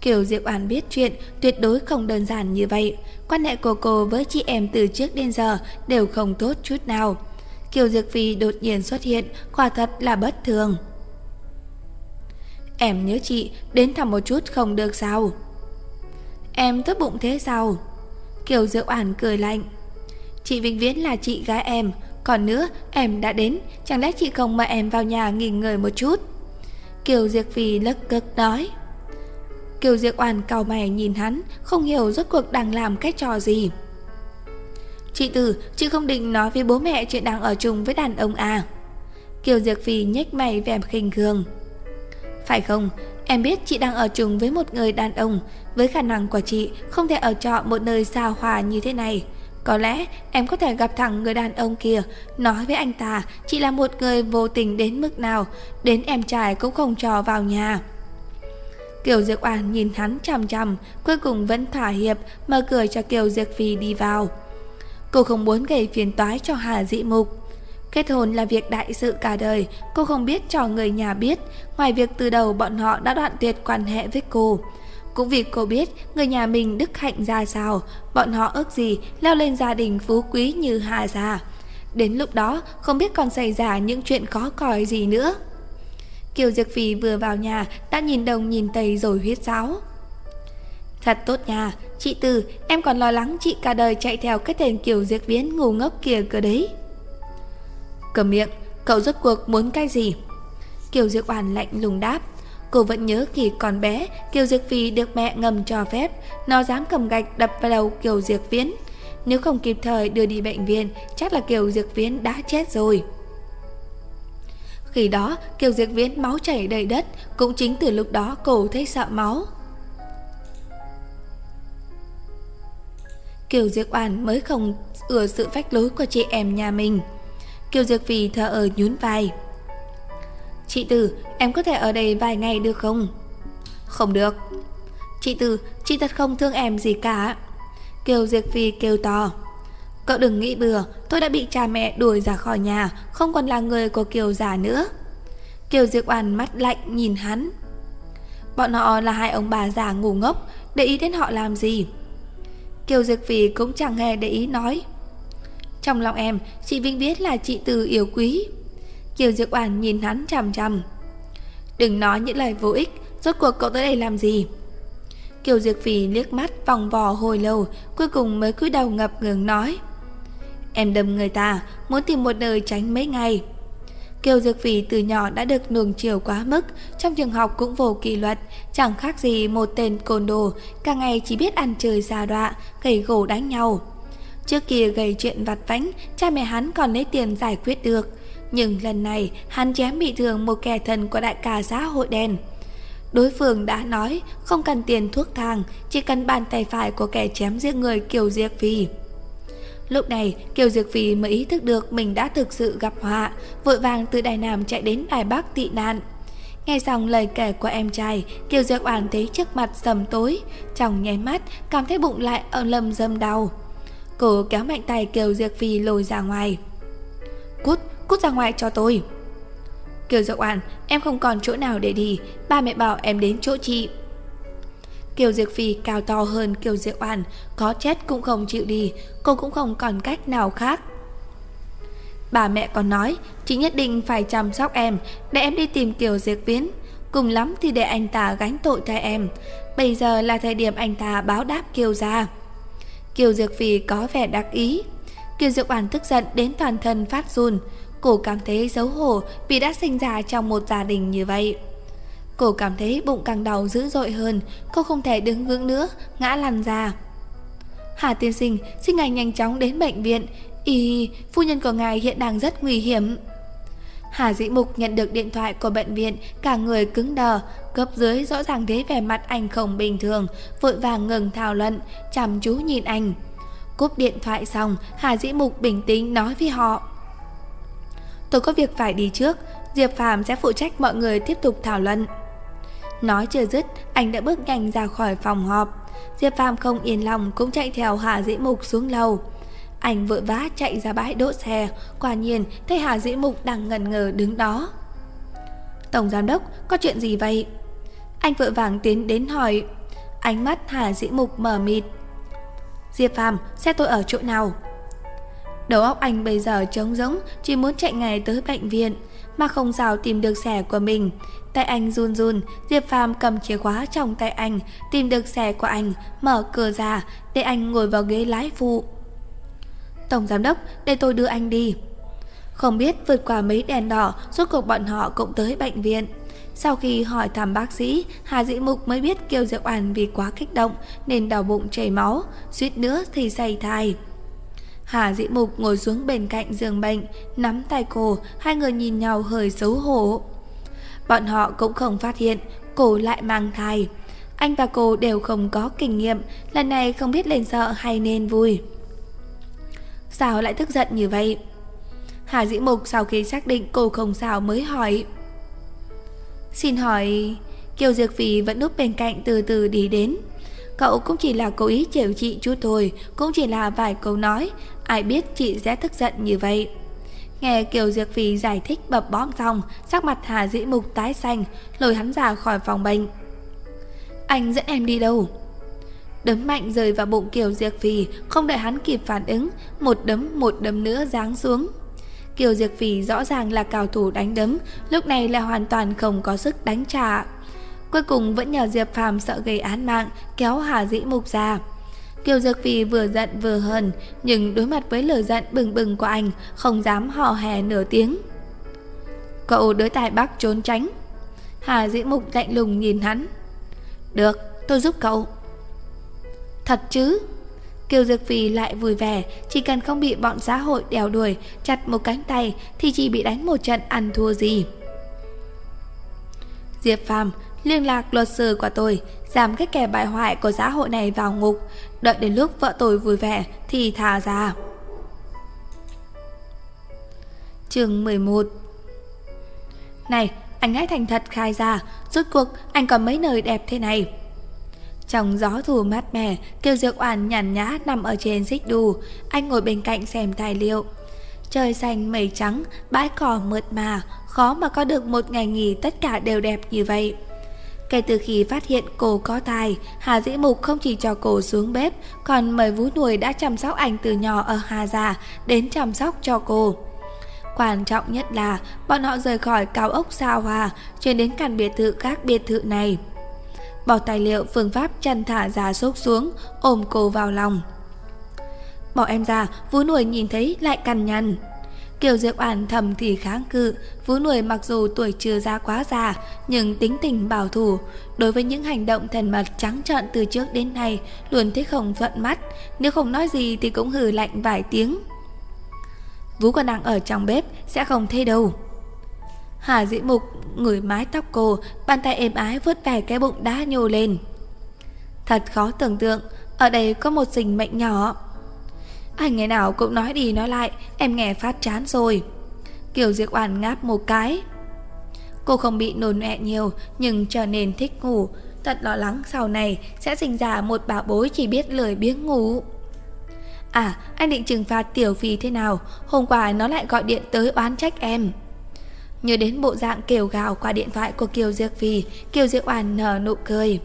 Speaker 1: Kiều Diệp Oản biết chuyện, tuyệt đối không đơn giản như vậy. Quan hệ của cô với chị em từ trước đến giờ Đều không tốt chút nào. Kiều Diệp Phi đột nhiên xuất hiện, Quả thật là bất thường. Em nhớ chị, Đến thăm một chút không được sao? Em tốt bụng thế sao? Kiều Diệu oản cười lạnh. Chị Vĩnh Viễn là chị gái em, còn nữa em đã đến, chẳng lẽ chị không mời em vào nhà nghỉ ngơi một chút? Kiều Diệp Phi lấc cực nói. Kiều Diệp Oản cau mày nhìn hắn, không hiểu rốt cuộc đang làm cái trò gì. Chị Tử, chị không định nói với bố mẹ chuyện đang ở chung với đàn ông à? Kiều Diệp Phi nhếch mày vẻ khinh thường. Phải không, Em biết chị đang ở chung với một người đàn ông với khả năng của chị không thể ở trọ một nơi xa hòa như thế này. Có lẽ em có thể gặp thẳng người đàn ông kia. Nói với anh ta chị là một người vô tình đến mức nào Đến em trai cũng không cho vào nhà. Kiều Diệc Oản nhìn hắn chằm chằm Cuối cùng vẫn thỏa hiệp Mở cửa cho Kiều Diệc Phi đi vào. Cô không muốn gây phiền toái cho Hà Dị Mục. Kết hôn là việc đại sự cả đời, cô không biết cho người nhà biết, ngoài việc từ đầu bọn họ đã đoạn tuyệt quan hệ với cô. Cũng vì cô biết người nhà mình đức hạnh ra sao, bọn họ ước gì leo lên gia đình phú quý như Hà già. Đến lúc đó không biết còn xảy ra những chuyện khó còi gì nữa. Kiều Diệc Phi vừa vào nhà đã nhìn đồng nhìn tây rồi huyết sáo. Thật tốt nha, chị Từ, em còn lo lắng chị cả đời chạy theo cái tên Kiều Diệc Viễn ngu ngốc kia cơ đấy. Cầm miệng, cậu rốt cuộc muốn cái gì? Kiều diệc Oản lạnh lùng đáp. Cô vẫn nhớ khi còn bé, Kiều Diệp Phi được mẹ ngầm cho phép, nó dám cầm gạch đập vào đầu Kiều Diệp Viễn. Nếu không kịp thời đưa đi bệnh viện, chắc là Kiều Diệp Viễn đã chết rồi. Khi đó, Kiều Diệp Viễn máu chảy đầy đất, cũng chính từ lúc đó cô thấy sợ máu. Kiều Diệp Oản mới không ưa sự phách lối của chị em nhà mình. Kiều diệc Phi thở ở nhún vai Chị Tử, em có thể ở đây vài ngày được không? Không được. Chị Tử, chị thật không thương em gì cả. Kiều Diệp Phi kêu to. Cậu đừng nghĩ bừa Tôi đã bị cha mẹ đuổi ra khỏi nhà Không còn là người của Kiều già nữa. Kiều Diệp Oản mắt lạnh nhìn hắn. Bọn họ là hai ông bà già ngu ngốc Để ý đến họ làm gì? Kiều Diệp Phi cũng chẳng hề để ý nói. Trong lòng em, chị Vinh biết là chị Từ yêu quý. Kiều Diệp Oản nhìn hắn chằm chằm. Đừng nói những lời vô ích, rốt cuộc cậu tới đây làm gì? Kiều Diệp Phỉ liếc mắt vòng vò hồi lâu, cuối cùng mới cúi đầu ngập ngừng nói. Em đâm người ta, muốn tìm một nơi tránh mấy ngày. Kiều Diệp Phỉ từ nhỏ đã được nuông chiều quá mức, trong trường học cũng vô kỷ luật, chẳng khác gì một tên côn đồ, cả ngày chỉ biết ăn chơi xa đọa, gầy gổ đánh nhau. Trước kia gây chuyện vặt vãnh, cha mẹ hắn còn lấy tiền giải quyết được. Nhưng lần này, hắn chém bị thương một kẻ thần của đại ca xã hội đen. Đối phương đã nói không cần tiền thuốc thang, chỉ cần bàn tay phải của kẻ chém giết người Kiều Diệp Phi. Lúc này Kiều Diệp Phi mới ý thức được mình đã thực sự gặp họa Vội vàng từ Đài Nam chạy đến Đài Bắc tị nạn Nghe xong lời kể của em trai Kiều Diệp Oản thấy trước mặt sầm tối Trong nháy mắt cảm thấy bụng lại ở lầm dâm đau Cô kéo mạnh tay Kiều Diệp Phi lôi ra ngoài Cút, cút ra ngoài cho tôi Kiều diệu Oản Em không còn chỗ nào để đi Ba mẹ bảo em đến chỗ chị Kiều Diệp Phi cao to hơn Kiều diệu Oản, có chết cũng không chịu đi, cô cũng không còn cách nào khác. Bà mẹ còn nói, chị nhất định phải chăm sóc em, để em đi tìm Kiều Diệp Viễn, cùng lắm thì để anh ta gánh tội thay em. Bây giờ là thời điểm anh ta báo đáp Kiều gia. Kiều Diệp Phi có vẻ đặc ý. Kiều Diệp Oản tức giận đến toàn thân phát run, cô cảm thấy xấu hổ vì đã sinh ra trong một gia đình như vậy. Cô cảm thấy bụng càng đau dữ dội hơn, Cô không thể đứng vững nữa, Ngã lăn ra. Hà tiên sinh, xin ngài nhanh chóng đến bệnh viện. Y, phu nhân của ngài hiện đang rất nguy hiểm. Hà dĩ mục nhận được điện thoại của bệnh viện, Cả người cứng đờ Cấp dưới rõ ràng thấy vẻ mặt anh không bình thường, Vội vàng ngừng thảo luận, Chăm chú nhìn anh. Cúp điện thoại xong, Hà dĩ mục bình tĩnh nói với họ. Tôi có việc phải đi trước Diệp phàm sẽ phụ trách mọi người tiếp tục thảo luận Nói chưa dứt, anh đã bước nhanh ra khỏi phòng họp. Diệp Phàm không yên lòng cũng chạy theo Hà Dĩ Mục xuống lầu. Anh vội vã chạy ra bãi đỗ xe, quả nhiên thấy Hà Dĩ Mục đang ngần ngờ đứng đó. Tổng giám đốc, có chuyện gì vậy? Anh vội vàng tiến đến hỏi. Ánh mắt Hà Dĩ Mục mở mịt. Diệp Phàm, xe tôi ở chỗ nào? Đầu óc anh bây giờ trống rỗng, chỉ muốn chạy ngay tới bệnh viện mà không sao tìm được xe của mình. Tay anh run run, Diệp Phàm cầm chìa khóa trong tay anh, tìm được xe của anh, mở cửa ra để anh ngồi vào ghế lái phụ. Tổng giám đốc, để tôi đưa anh đi. Không biết vượt qua mấy đèn đỏ, rốt cuộc bọn họ cũng tới bệnh viện. Sau khi hỏi thăm bác sĩ, Hà Dĩ Mục mới biết Kiều Diệp Oản vì quá kích động nên đau bụng chảy máu, suýt nữa thì say thai. Hà Dĩ Mục ngồi xuống bên cạnh giường bệnh, nắm tay cô, hai người nhìn nhau hơi xấu hổ. Bọn họ cũng không phát hiện cô lại mang thai. Anh và cô đều không có kinh nghiệm, lần này không biết lên sợ hay nên vui. Sao lại tức giận như vậy? Hà Dĩ Mục sau khi xác định cô không sao mới hỏi. Xin hỏi, Kiều Dược Phi vẫn núp bên cạnh từ từ đi đến. Cậu cũng chỉ là cố ý trêu chị chút thôi, cũng chỉ là vài câu nói, ai biết chị sẽ tức giận như vậy. Nghe Kiều Diệp Phi giải thích bập bõm xong, sắc mặt Hà Dĩ Mục tái xanh, lôi hắn ra khỏi phòng bệnh. Anh dẫn em đi đâu? Đấm mạnh rơi vào bụng Kiều Diệp Phi, không đợi hắn kịp phản ứng, một đấm một đấm nữa giáng xuống. Kiều Diệp Phi rõ ràng là cao thủ đánh đấm, lúc này là hoàn toàn không có sức đánh trả. Cuối cùng vẫn nhờ Diệp Phàm sợ gây án mạng, kéo Hà Dĩ Mục ra. Kiều Dược Phi vừa giận vừa hờn, nhưng đối mặt với lời giận bừng bừng của anh, không dám hò hè nửa tiếng. Cậu đối tài Bắc trốn tránh. Hà Dĩ Mục lạnh lùng nhìn hắn. Được, tôi giúp cậu. Thật chứ? Kiều Dược Phi lại vui vẻ, chỉ cần không bị bọn xã hội đèo đuổi, chặt một cánh tay thì chỉ bị đánh một trận ăn thua gì. Diệp Phàm liên lạc luật sư của tôi, giảm cái kẻ bại hoại của xã hội này vào ngục, đợi đến lúc vợ tôi vui vẻ thì thả ra. Chương 11 Này, anh hãy thành thật khai ra, rốt cuộc anh có mấy nơi đẹp thế này. Trong gió thù mát mẻ, Kiều diệc Oản nhàn nhã nằm ở trên xích đu, anh ngồi bên cạnh xem tài liệu. Trời xanh mây trắng, bãi cỏ mượt mà, khó mà có được một ngày nghỉ tất cả đều đẹp như vậy. Kể từ khi phát hiện cô có thai, Hà Dĩ Mục không chỉ cho cô xuống bếp, còn mời vú nuôi đã chăm sóc anh từ nhỏ ở Hà Già đến chăm sóc cho cô. Quan trọng nhất là bọn họ rời khỏi cao ốc sao hòa, chuyển đến căn biệt thự khác biệt thự này. Bỏ tài liệu phương pháp chân thả già sốt xuống, ôm cô vào lòng. Bỏ em ra, vú nuôi nhìn thấy lại cằn nhằn. Kiều Diệp Oản thầm thì kháng cự, Vũ Nuôi mặc dù tuổi chưa ra quá già, nhưng tính tình bảo thủ, đối với những hành động thần mật trắng trợn từ trước đến nay luôn thích không thuận mắt, nếu không nói gì thì cũng hừ lạnh vài tiếng. Vũ còn đang ở trong bếp sẽ không thấy đâu. Hà Dĩ Mục ngửi mái tóc cô, bàn tay êm ái vuốt về cái bụng đã nhô lên. Thật khó tưởng tượng, ở đây có một sinh mệnh nhỏ. Anh ngày nào cũng nói đi nói lại, Em nghe phát chán rồi. Kiều diệc Oản ngáp một cái. Cô không bị nôn mẹ nhiều, Nhưng trở nên thích ngủ. Thật lo lắng sau này sẽ sinh ra một bà bối chỉ biết lười biếng ngủ. À anh định trừng phạt Tiểu Phi thế nào? Hôm qua nó lại gọi điện tới oán trách em. Nhớ đến bộ dạng kêu gào qua điện thoại của Kiều diệc Phi, Kiều diệc Oản nở nụ cười.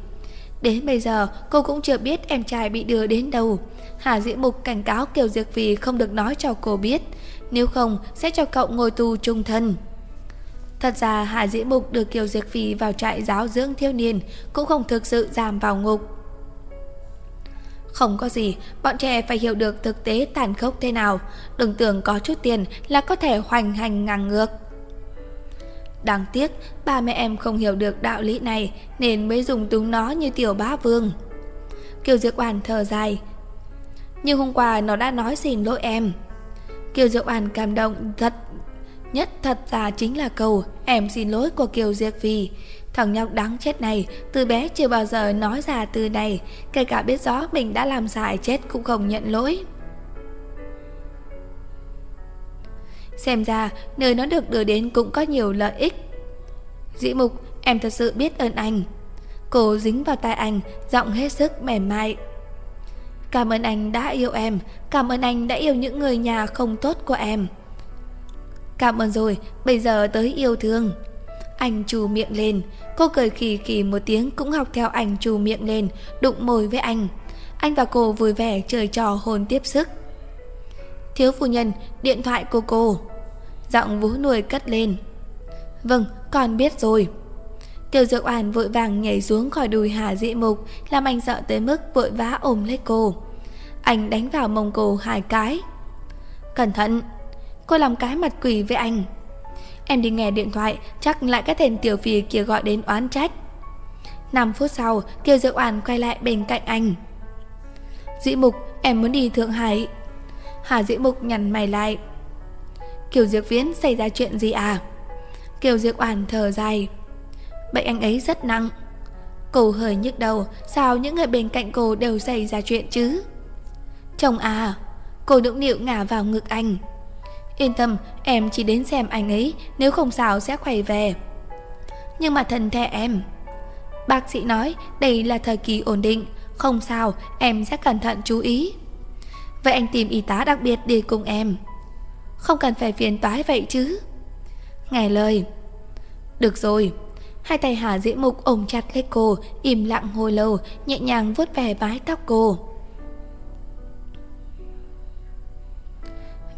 Speaker 1: Đến bây giờ cô cũng chưa biết em trai bị đưa đến đâu. Hà Diễm Mục cảnh cáo Kiều Diệc Phi không được nói cho cô biết. Nếu không sẽ cho cậu ngồi tù trung thân. Thật ra Hà Diễm Mục đưa Kiều Diệc Phi vào trại giáo dưỡng thiếu niên Cũng không thực sự giảm vào ngục. Không có gì, bọn trẻ phải hiểu được thực tế tàn khốc thế nào. Đừng tưởng có chút tiền là có thể hoành hành ngang ngược. Đáng tiếc, ba mẹ em không hiểu được đạo lý này nên mới dùng túng nó như tiểu bá vương. Kiều Diệu Oản thở dài. Nhưng hôm qua nó đã nói xin lỗi em. Kiều Diệu Oản cảm động thật nhất thật ra chính là câu em xin lỗi của Kiều Diệp Phi. Thằng nhóc đáng chết này từ bé chưa bao giờ nói ra từ này, kể cả biết rõ mình đã làm sai chết cũng không nhận lỗi. Xem ra, nơi nó được đưa đến cũng có nhiều lợi ích. Dĩ mục, em thật sự biết ơn anh. Cô dính vào tay anh, Giọng hết sức mềm mại. Cảm ơn anh đã yêu em, Cảm ơn anh đã yêu những người nhà không tốt của em. Cảm ơn rồi, Bây giờ tới yêu thương. Anh trù miệng lên, Cô cười khì khì một tiếng cũng học theo anh trù miệng lên, Đụng môi với anh. Anh và cô vui vẻ chơi trò hôn tiếp sức. Thiếu phu nhân, Điện thoại của cô. Giọng vú nuôi cất lên. Vâng con biết rồi. Tiểu Dược Oản vội vàng nhảy xuống khỏi đùi Hà dị Mục, Làm anh sợ tới mức vội vã ôm lấy cô. Anh đánh vào mông cô hai cái. Cẩn thận, Cô làm cái mặt quỷ với anh. Em đi nghe điện thoại, Chắc lại cái tên tiểu phi kia gọi đến oán trách. 5 phút sau, Kiều Diệu Oản quay lại bên cạnh anh. Dĩ Mục, em muốn đi Thượng Hải. Hà Dĩ Mục nhằn mày lại. Kiều diệc Viễn xảy ra chuyện gì à? Kiều diệc Oản thở dài. Bệnh anh ấy rất nặng. Cô hơi nhức đầu, Sao những người bên cạnh cô đều xảy ra chuyện chứ? Chồng à Cô nũng nịu ngả vào ngực anh. Yên tâm, em chỉ đến xem anh ấy, Nếu không sao sẽ quay về. Nhưng mà thân thể em. Bác sĩ nói đây là thời kỳ ổn định, Không sao, em sẽ cẩn thận chú ý. Vậy anh tìm y tá đặc biệt đi cùng em. Không cần phải phiền toái vậy chứ. Nghe lời. Được rồi. Hai tay Hà Dĩ Mục ôm chặt lấy cô, Im lặng hồi lâu, Nhẹ nhàng vuốt về mái tóc cô.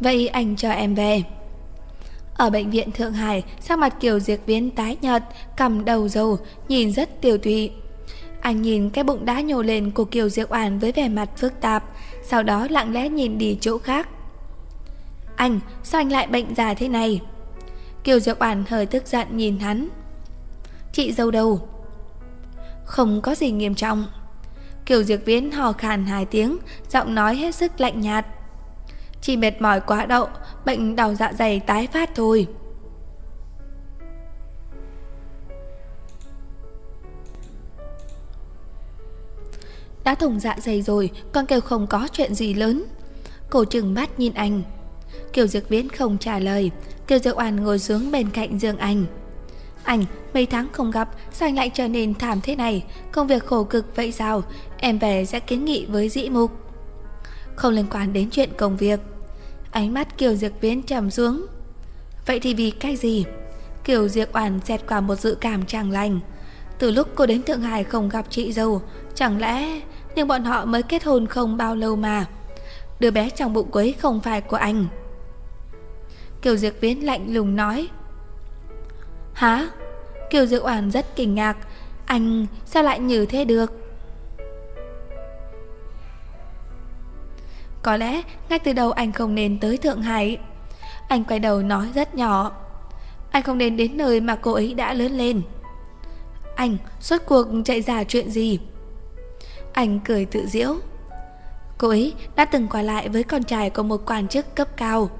Speaker 1: Vậy anh cho em về. Ở bệnh viện Thượng Hải, Sắc mặt Kiều Diệt Viễn tái nhợt, Cầm đầu dầu, Nhìn rất tiêu tụy. Anh nhìn cái bụng đá nhô lên của Kiều diệu Oản với vẻ mặt phức tạp, Sau đó lặng lẽ nhìn đi chỗ khác. Anh, sao anh lại bệnh già thế này? Kiều Diệp Oản hơi tức giận nhìn hắn. Chị dâu đâu? Không có gì nghiêm trọng. Kiều Diệp Viễn hò khàn hai tiếng Giọng nói hết sức lạnh nhạt. Chỉ mệt mỏi quá đậu Bệnh đau dạ dày tái phát thôi. Đã thủng dạ dày rồi Con kêu không có chuyện gì lớn. Cổ trừng mắt nhìn anh. Kiều Dược Viễn không trả lời. Kiều Dược Oản ngồi xuống bên cạnh giường anh. Anh, mấy tháng không gặp Sao anh lại trở nên thảm thế này? Công việc khổ cực vậy sao? Em về sẽ kiến nghị với dĩ mục. Không liên quan đến chuyện công việc. Ánh mắt Kiều diệc Viễn trầm xuống. Vậy thì vì cái gì? Kiều diệc Oản xẹt qua một dự cảm chẳng lành. Từ lúc cô đến Thượng Hải không gặp chị dâu Chẳng lẽ Nhưng bọn họ mới kết hôn không bao lâu mà? Đứa bé trong bụng quấy không phải của anh. Kiều Diệp Viễn lạnh lùng nói. Hả? Kiều Diệp Oản rất kinh ngạc. Anh sao lại như thế được? Có lẽ ngay từ đầu anh không nên tới Thượng Hải. Anh quay đầu nói rất nhỏ. Anh không nên đến nơi mà cô ấy đã lớn lên. Anh, suốt cuộc chạy ra chuyện gì? Anh cười tự diễu. Cô ấy đã từng qua lại với con trai của một quan chức cấp cao.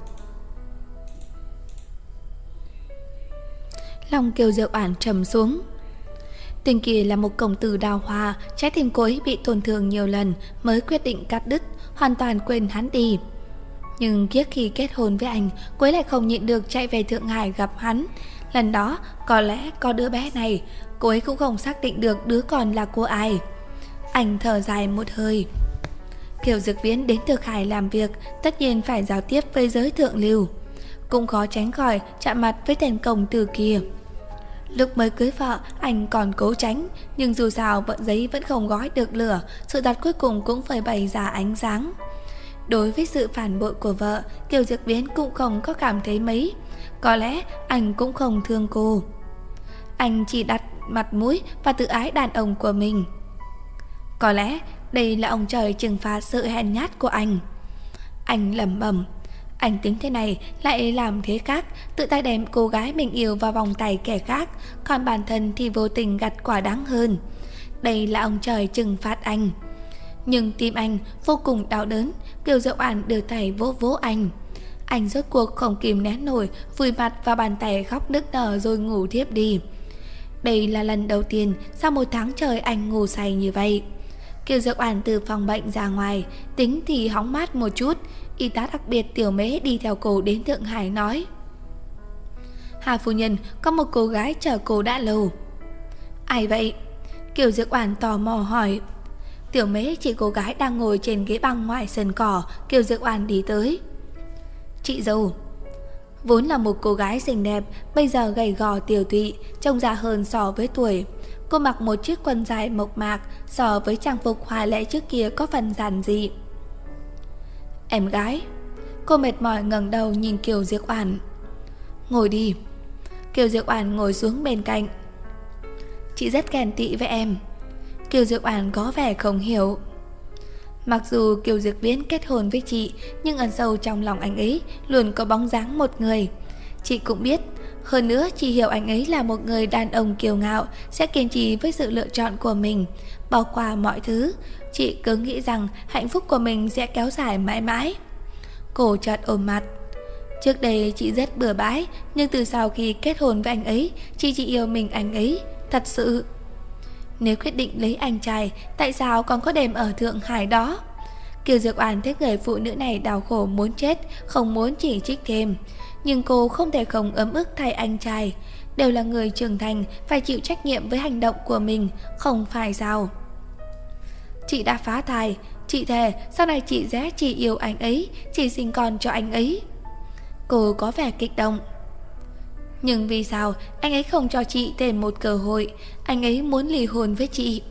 Speaker 1: Lòng Kiều Diệu Oản trầm xuống. Tình kỳ là một cổng tử đào hoa, Trái tim cô ấy bị tổn thương nhiều lần Mới quyết định cắt đứt, Hoàn toàn quên hắn đi. Nhưng kiếp khi kết hôn với anh, Cô ấy lại không nhịn được chạy về Thượng Hải gặp hắn. Lần đó, có lẽ có đứa bé này, Cô ấy cũng không xác định được đứa con là của ai. Anh thở dài một hơi. Kiều dược Viễn đến Thượng Hải làm việc, Tất nhiên phải giao tiếp với giới thượng lưu. Cũng khó tránh khỏi chạm mặt với tên công từ kia. Lúc mới cưới vợ, anh còn cố tránh, nhưng dù sao vận giấy vẫn không gói được lửa, sự thật cuối cùng cũng phải bày ra ánh sáng. Đối với sự phản bội của vợ, Kiều Diệp Biến cũng không có cảm thấy mấy. Có lẽ anh cũng không thương cô. Anh chỉ đặt mặt mũi và tự ái đàn ông của mình. Có lẽ đây là ông trời trừng phạt sự hèn nhát của anh. Anh lẩm bẩm anh tính thế này lại làm thế khác, Tự tay đem cô gái mình yêu vào vòng tay kẻ khác, Còn bản thân thì vô tình gặt quả đáng hơn. Đây là ông trời trừng phạt anh. Nhưng tim anh vô cùng đau đớn Kiều Diệu An đưa tay vỗ vỗ anh. Anh rốt cuộc không kìm nén nổi, Vùi mặt vào bàn tay khóc nức nở rồi ngủ thiếp đi. Đây là lần đầu tiên Sau một tháng trời anh ngủ say như vậy. Kiều Diệu An từ phòng bệnh ra ngoài, Tính thì hóng mát một chút Y tá đặc biệt tiểu mế đi theo cô đến Thượng Hải nói. Hà phu nhân, có một cô gái chờ cô đã lâu. Ai vậy? Kiều diệc Oản tò mò hỏi. Tiểu mế chỉ cô gái đang ngồi trên ghế băng ngoài sân cỏ, Kiều diệc Oản đi tới. Chị dâu, Vốn là một cô gái xinh đẹp, Bây giờ gầy gò tiểu tụy, Trông già hơn so với tuổi. Cô mặc một chiếc quần dài mộc mạc, So với trang phục hoa lệ trước kia có phần giản dị. Em gái. Cô mệt mỏi ngẩng đầu nhìn Kiều Diệc Oản. Ngồi đi. Kiều Diệc Oản ngồi xuống bên cạnh. Chị rất ghen tị với em. Kiều Diệc Oản có vẻ không hiểu. Mặc dù Kiều Diệc Viễn kết hôn với chị, Nhưng ẩn sâu trong lòng anh ấy Luôn có bóng dáng một người. Chị cũng biết, Hơn nữa chị hiểu anh ấy là một người đàn ông kiêu ngạo, Sẽ kiên trì với sự lựa chọn của mình, Bỏ qua mọi thứ Chị cứ nghĩ rằng hạnh phúc của mình sẽ kéo dài mãi mãi. Cô chợt ôm mặt. Trước đây chị rất bừa bãi, Nhưng từ sau khi kết hôn với anh ấy, Chị chỉ yêu mình anh ấy, Thật sự. Nếu quyết định lấy anh trai, Tại sao còn có đêm ở Thượng Hải đó? Kiều Dược Oản thấy người phụ nữ này đau khổ muốn chết, Không muốn chỉ trích thêm. Nhưng cô không thể không ấm ức thay anh trai. Đều là người trưởng thành, Phải chịu trách nhiệm với hành động của mình, Không phải sao? Chị đã phá thai. Chị thề, sau này chị sẽ chỉ yêu anh ấy, chị sinh con cho anh ấy. Cô có vẻ kích động. Nhưng vì sao anh ấy không cho chị thêm một cơ hội? Anh ấy muốn ly hôn với chị.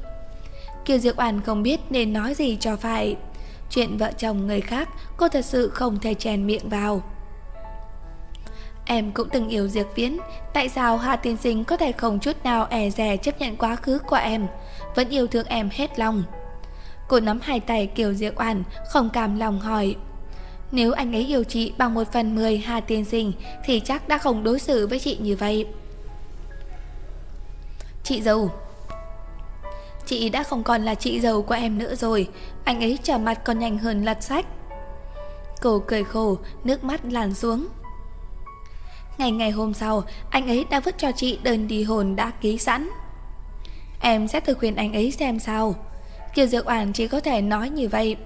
Speaker 1: Kiều Diệp Oản không biết nên nói gì cho phải. Chuyện vợ chồng người khác, Cô thật sự không thể chèn miệng vào. Em cũng từng yêu Diệp Viễn, Tại sao Hà Tiên Sinh có thể không chút nào e rè chấp nhận quá khứ của em? Vẫn yêu thương em hết lòng. Cô nắm hai tay Kiều Diệu Oản, Không cam lòng hỏi. Nếu anh ấy yêu chị bằng một phần mười Hà tiên sinh Thì chắc đã không đối xử với chị như vậy. Chị dâu. Chị đã không còn là chị dâu của em nữa rồi. Anh ấy trở mặt còn nhanh hơn lật sách. Cô cười khổ, Nước mắt làn xuống. Ngày ngày hôm sau, Anh ấy đã vứt cho chị đơn đi hồn đã ký sẵn. Em sẽ thử khuyên anh ấy xem sao. Kiều Diệu Oản chỉ có thể nói như vậy.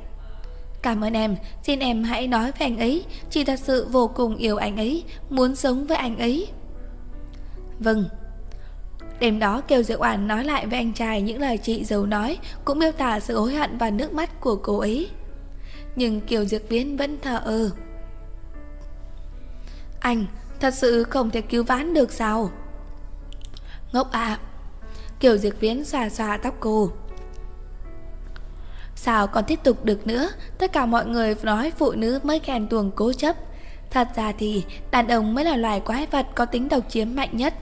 Speaker 1: Cảm ơn em, xin em hãy nói với anh ấy. Chị thật sự vô cùng yêu anh ấy Muốn sống với anh ấy. Vâng. Đêm đó Kiều Diệu Oản nói lại với anh trai những lời chị giàu nói Cũng miêu tả sự hối hận và nước mắt của cô ấy. Nhưng Kiều Diệu Viễn vẫn thờ ơ. Anh, thật sự không thể cứu vãn được sao? Ngốc ạ. À. Kiều Diệp Viễn xòa xòa tóc cô. Sao còn tiếp tục được nữa? Tất cả mọi người nói phụ nữ mới ghen tuồng cố chấp. Thật ra thì đàn ông mới là loài quái vật có tính độc chiếm mạnh nhất.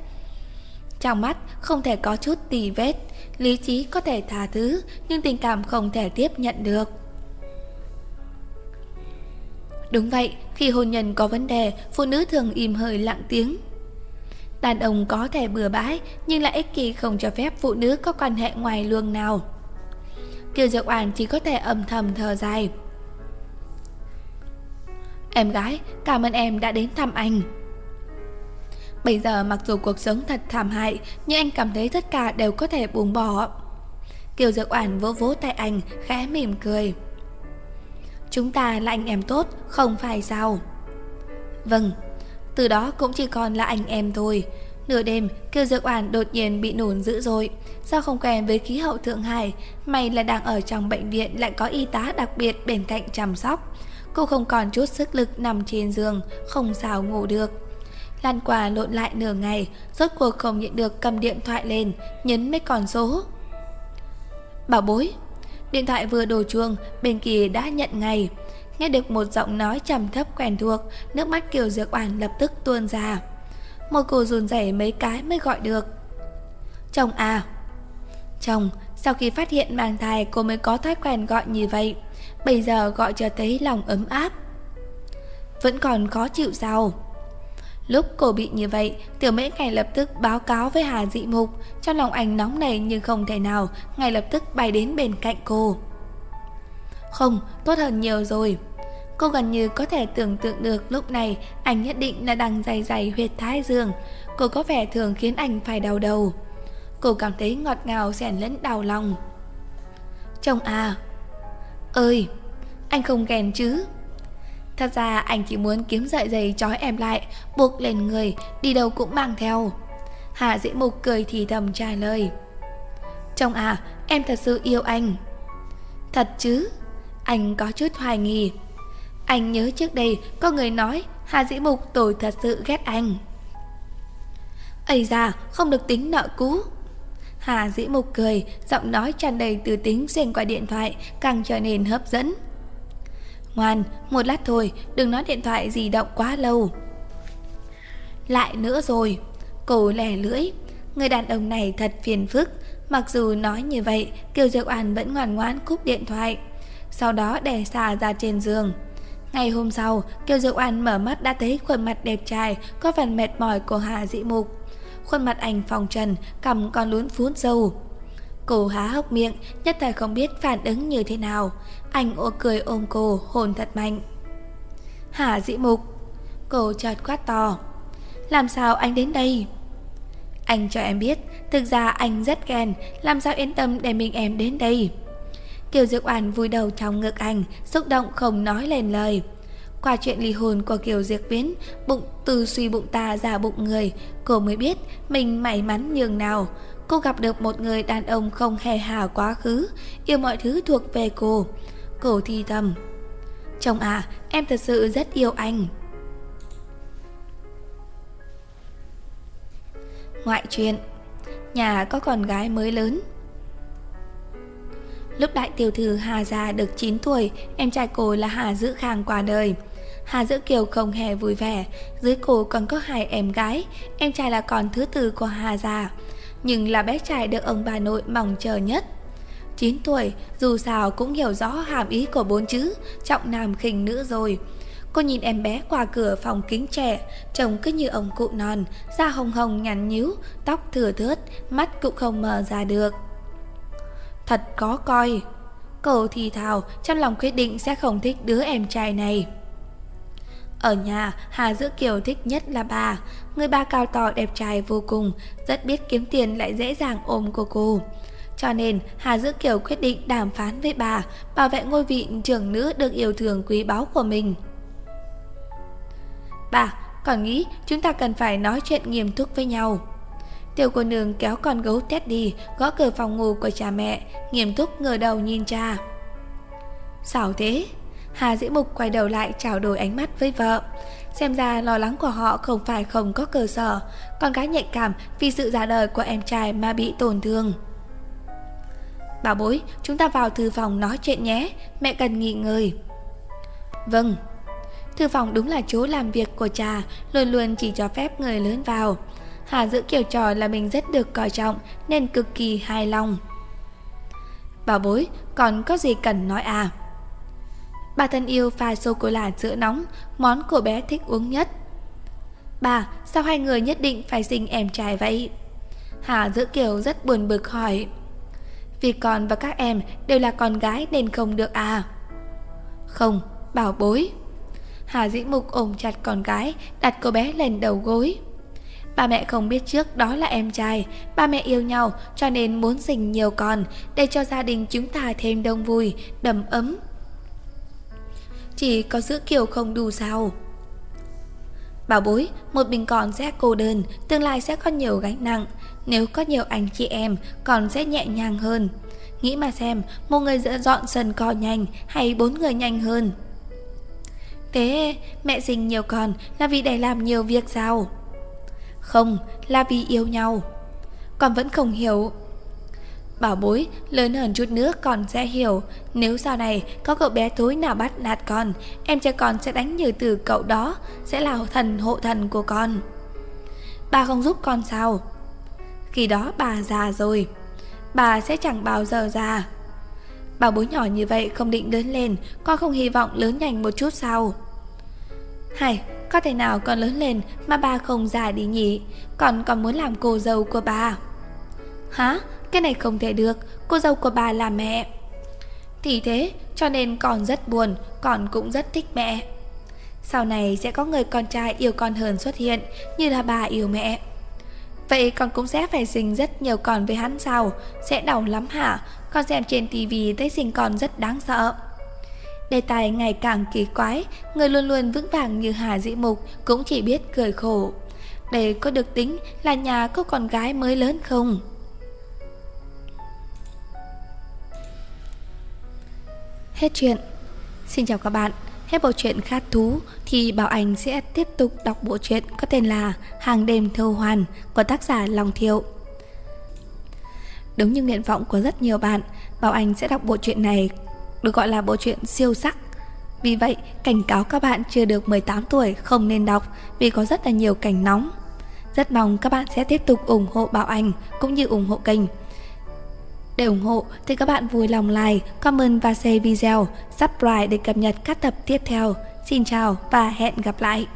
Speaker 1: Trong mắt không thể có chút tì vết. Lý trí có thể tha thứ Nhưng tình cảm không thể tiếp nhận được. Đúng vậy, khi hôn nhân có vấn đề Phụ nữ thường im hơi lặng tiếng. Đàn ông có thể bừa bãi Nhưng lại ích kỷ không cho phép phụ nữ có quan hệ ngoài luồng nào. Kiều Diệu Oản chỉ có thể âm thầm thở dài Em gái, cảm ơn em đã đến thăm anh Bây giờ mặc dù cuộc sống thật thảm hại Nhưng anh cảm thấy tất cả đều có thể buông bỏ Kiều Dược Oản vỗ vỗ tay anh Khẽ mỉm cười Chúng ta là anh em tốt, không phải sao? Vâng, từ đó cũng chỉ còn là anh em thôi. Nửa đêm, Kiều Dược Oản đột nhiên bị nổn dữ dội. Do không quen với khí hậu Thượng Hải, may là đang ở trong bệnh viện lại có y tá đặc biệt bên cạnh chăm sóc. Cô không còn chút sức lực nằm trên giường, không sao ngủ được. Lan quả lộn lại nửa ngày, rốt cuộc không nhịn được cầm điện thoại lên, nhấn mấy con số. Bảo bối, điện thoại vừa đổ chuông, bên kia đã nhận ngay. Nghe được một giọng nói trầm thấp quen thuộc, nước mắt Kiều Dược Oản lập tức tuôn ra. Môi cô run rẩy mấy cái mới gọi được. Chồng à? Chồng, sau khi phát hiện mang thai cô mới có thói quen gọi như vậy. Bây giờ gọi cho thấy lòng ấm áp. Vẫn còn khó chịu sao? Lúc cô bị như vậy, tiểu mễ ngay lập tức báo cáo với Hà Dị Mục, trong lòng anh nóng này nhưng không thể nào, ngay lập tức bay đến bên cạnh cô. Không, tốt hơn nhiều rồi. Cô gần như có thể tưởng tượng được lúc này anh nhất định là đang dày dày huyệt thái dương. Cô có vẻ thường khiến anh phải đau đầu. Cô cảm thấy ngọt ngào xẻn lẫn đau lòng. Chồng à, ơi, anh không ghen chứ? Thật ra anh chỉ muốn kiếm sợi dây trói em lại, buộc lên người, đi đâu cũng mang theo. Hạ dĩ mục cười thì thầm trả lời. Chồng à, em thật sự yêu anh. Thật chứ? Anh có chút hoài nghi. Anh nhớ trước đây có người nói Hà Dĩ Mục tôi thật sự ghét anh. Ây da, không được tính nợ cũ. Hà Dĩ Mục cười, giọng nói tràn đầy từ tính xuyên qua điện thoại càng trở nên hấp dẫn. Ngoan, một lát thôi, đừng nói điện thoại di động quá lâu. Lại nữa rồi, cổ lẻ lưỡi. Người đàn ông này thật phiền phức. Mặc dù nói như vậy, Kiều Diệu An vẫn ngoan ngoãn cúp điện thoại. Sau đó đè xà ra trên giường. Ngày hôm sau, Kiều Diệu An mở mắt đã thấy khuôn mặt đẹp trai, có phần mệt mỏi của Hà Dĩ Mục. Khuôn mặt anh phòng trần, cầm còn lún phún dâu. Cô há hốc miệng, nhất thời không biết phản ứng như thế nào. Anh ô cười ôm cô, hồn thật mạnh. Hà Dĩ Mục. Cô chợt quát to. Làm sao anh đến đây? Anh cho em biết, thực ra anh rất ghen, làm sao yên tâm để mình em đến đây. Kiều Diệu Oản vui đầu trong ngực anh, xúc động không nói lên lời. Qua chuyện ly hôn của Kiều Diệp Viễn, bụng từ suy bụng ta ra bụng người, cô mới biết mình may mắn nhường nào. Cô gặp được một người đàn ông không hề hà quá khứ, yêu mọi thứ thuộc về cô. Cô thi thầm. Chồng à, em thật sự rất yêu anh. Ngoại chuyện Nhà có con gái mới lớn Lúc đại tiểu thư Hà Gia được 9 tuổi, em trai cô là Hà Dữ Khang qua đời. Hà Dữ Kiều không hề vui vẻ, dưới cô còn có hai em gái, em trai là con thứ tư của Hà Gia, nhưng là bé trai được ông bà nội mong chờ nhất. 9 tuổi, dù sao cũng hiểu rõ hàm ý của bốn chữ, trọng nam khinh nữ rồi. Cô nhìn em bé qua cửa phòng kính trẻ, trông cứ như ông cụ non, da hồng hồng nhắn nhíu, tóc thừa thớt, mắt cũng không mở ra được. Thật có coi. Cậu thì thào trong lòng quyết định sẽ không thích đứa em trai này. Ở nhà, Hà Dữ Kiều thích nhất là bà. Người bà cao to đẹp trai vô cùng, rất biết kiếm tiền lại dễ dàng ôm cô cô. Cho nên, Hà Dữ Kiều quyết định đàm phán với bà, bảo vệ ngôi vị trưởng nữ được yêu thương quý báu của mình. Bà, còn nghĩ chúng ta cần phải nói chuyện nghiêm túc với nhau. Tiểu cô nương kéo con gấu Teddy gõ cửa phòng ngủ của cha mẹ, nghiêm túc ngửa đầu nhìn cha. Sao thế? Hà Dĩ Mục quay đầu lại trao đổi ánh mắt với vợ. Xem ra lo lắng của họ không phải không có cơ sở, con gái nhạy cảm vì sự ra đời của em trai mà bị tổn thương. Bảo bối, chúng ta vào thư phòng nói chuyện nhé, mẹ cần nghỉ ngơi. Vâng. Thư phòng đúng là chỗ làm việc của cha, luôn luôn chỉ cho phép người lớn vào. Hà giữ kiểu trò là mình rất được coi trọng nên cực kỳ hài lòng. Bảo bối, còn có gì cần nói à? Bà thân yêu pha sô-cô-la sữa nóng, món cô bé thích uống nhất. Bà, sao hai người nhất định phải sinh em trai vậy? Hà giữ kiểu rất buồn bực hỏi. Vì con và các em đều là con gái nên không được à? Không, bảo bối. Hà dĩ mục ôm chặt con gái, đặt cô bé lên đầu gối. Ba mẹ không biết trước đó là em trai, ba mẹ yêu nhau cho nên muốn sinh nhiều con để cho gia đình chúng ta thêm đông vui, đầm ấm. Chỉ có giữ kiểu không đủ sao Bảo bối, một mình còn sẽ cô đơn, tương lai sẽ có nhiều gánh nặng. Nếu có nhiều anh chị em, còn sẽ nhẹ nhàng hơn. Nghĩ mà xem, một người dỡ dọn sân co nhanh hay bốn người nhanh hơn. Thế mẹ sinh nhiều con là vì để làm nhiều việc sao? Không, là vì yêu nhau. Con vẫn không hiểu. Bảo bối, lớn hơn chút nữa con sẽ hiểu. Nếu sau này có cậu bé thối nào bắt nạt con Em cho con sẽ đánh như từ cậu đó Sẽ là thần hộ thần của con. Bà không giúp con sao? Khi đó bà già rồi. Bà sẽ chẳng bao giờ già. Bảo bối nhỏ như vậy không định lớn lên Con không hy vọng lớn nhanh một chút sao? Hay, Có thể nào con lớn lên Mà bà không già đi nhỉ? Con còn muốn làm cô dâu của bà Hả? Cái này không thể được. Cô dâu của bà là mẹ. Thì thế, cho nên con rất buồn, Con cũng rất thích mẹ. Sau này sẽ có người con trai yêu con hơn xuất hiện, Như là bà yêu mẹ. Vậy con cũng sẽ phải sinh rất nhiều con với hắn sao? Sẽ đau lắm hả? Con xem trên tivi thấy sinh con rất đáng sợ. Đề tài ngày càng kỳ quái Người luôn luôn vững vàng như Hà Dĩ Mục Cũng chỉ biết cười khổ Đây có được tính là nhà có con gái mới lớn không? Hết chuyện Xin chào các bạn Hết bộ truyện khát thú thì Bảo Anh sẽ tiếp tục đọc bộ truyện có tên là Hàng đêm thơ hoàn của tác giả Long Thiệu. Đúng như nguyện vọng của rất nhiều bạn, Bảo Anh sẽ đọc bộ truyện này được gọi là bộ truyện siêu sắc. Vì vậy, cảnh cáo các bạn chưa được 18 tuổi không nên đọc vì có rất là nhiều cảnh nóng. Rất mong các bạn sẽ tiếp tục ủng hộ Bảo Anh cũng như ủng hộ kênh. Để ủng hộ thì các bạn vui lòng like, comment và share video, subscribe để cập nhật các tập tiếp theo. Xin chào và hẹn gặp lại!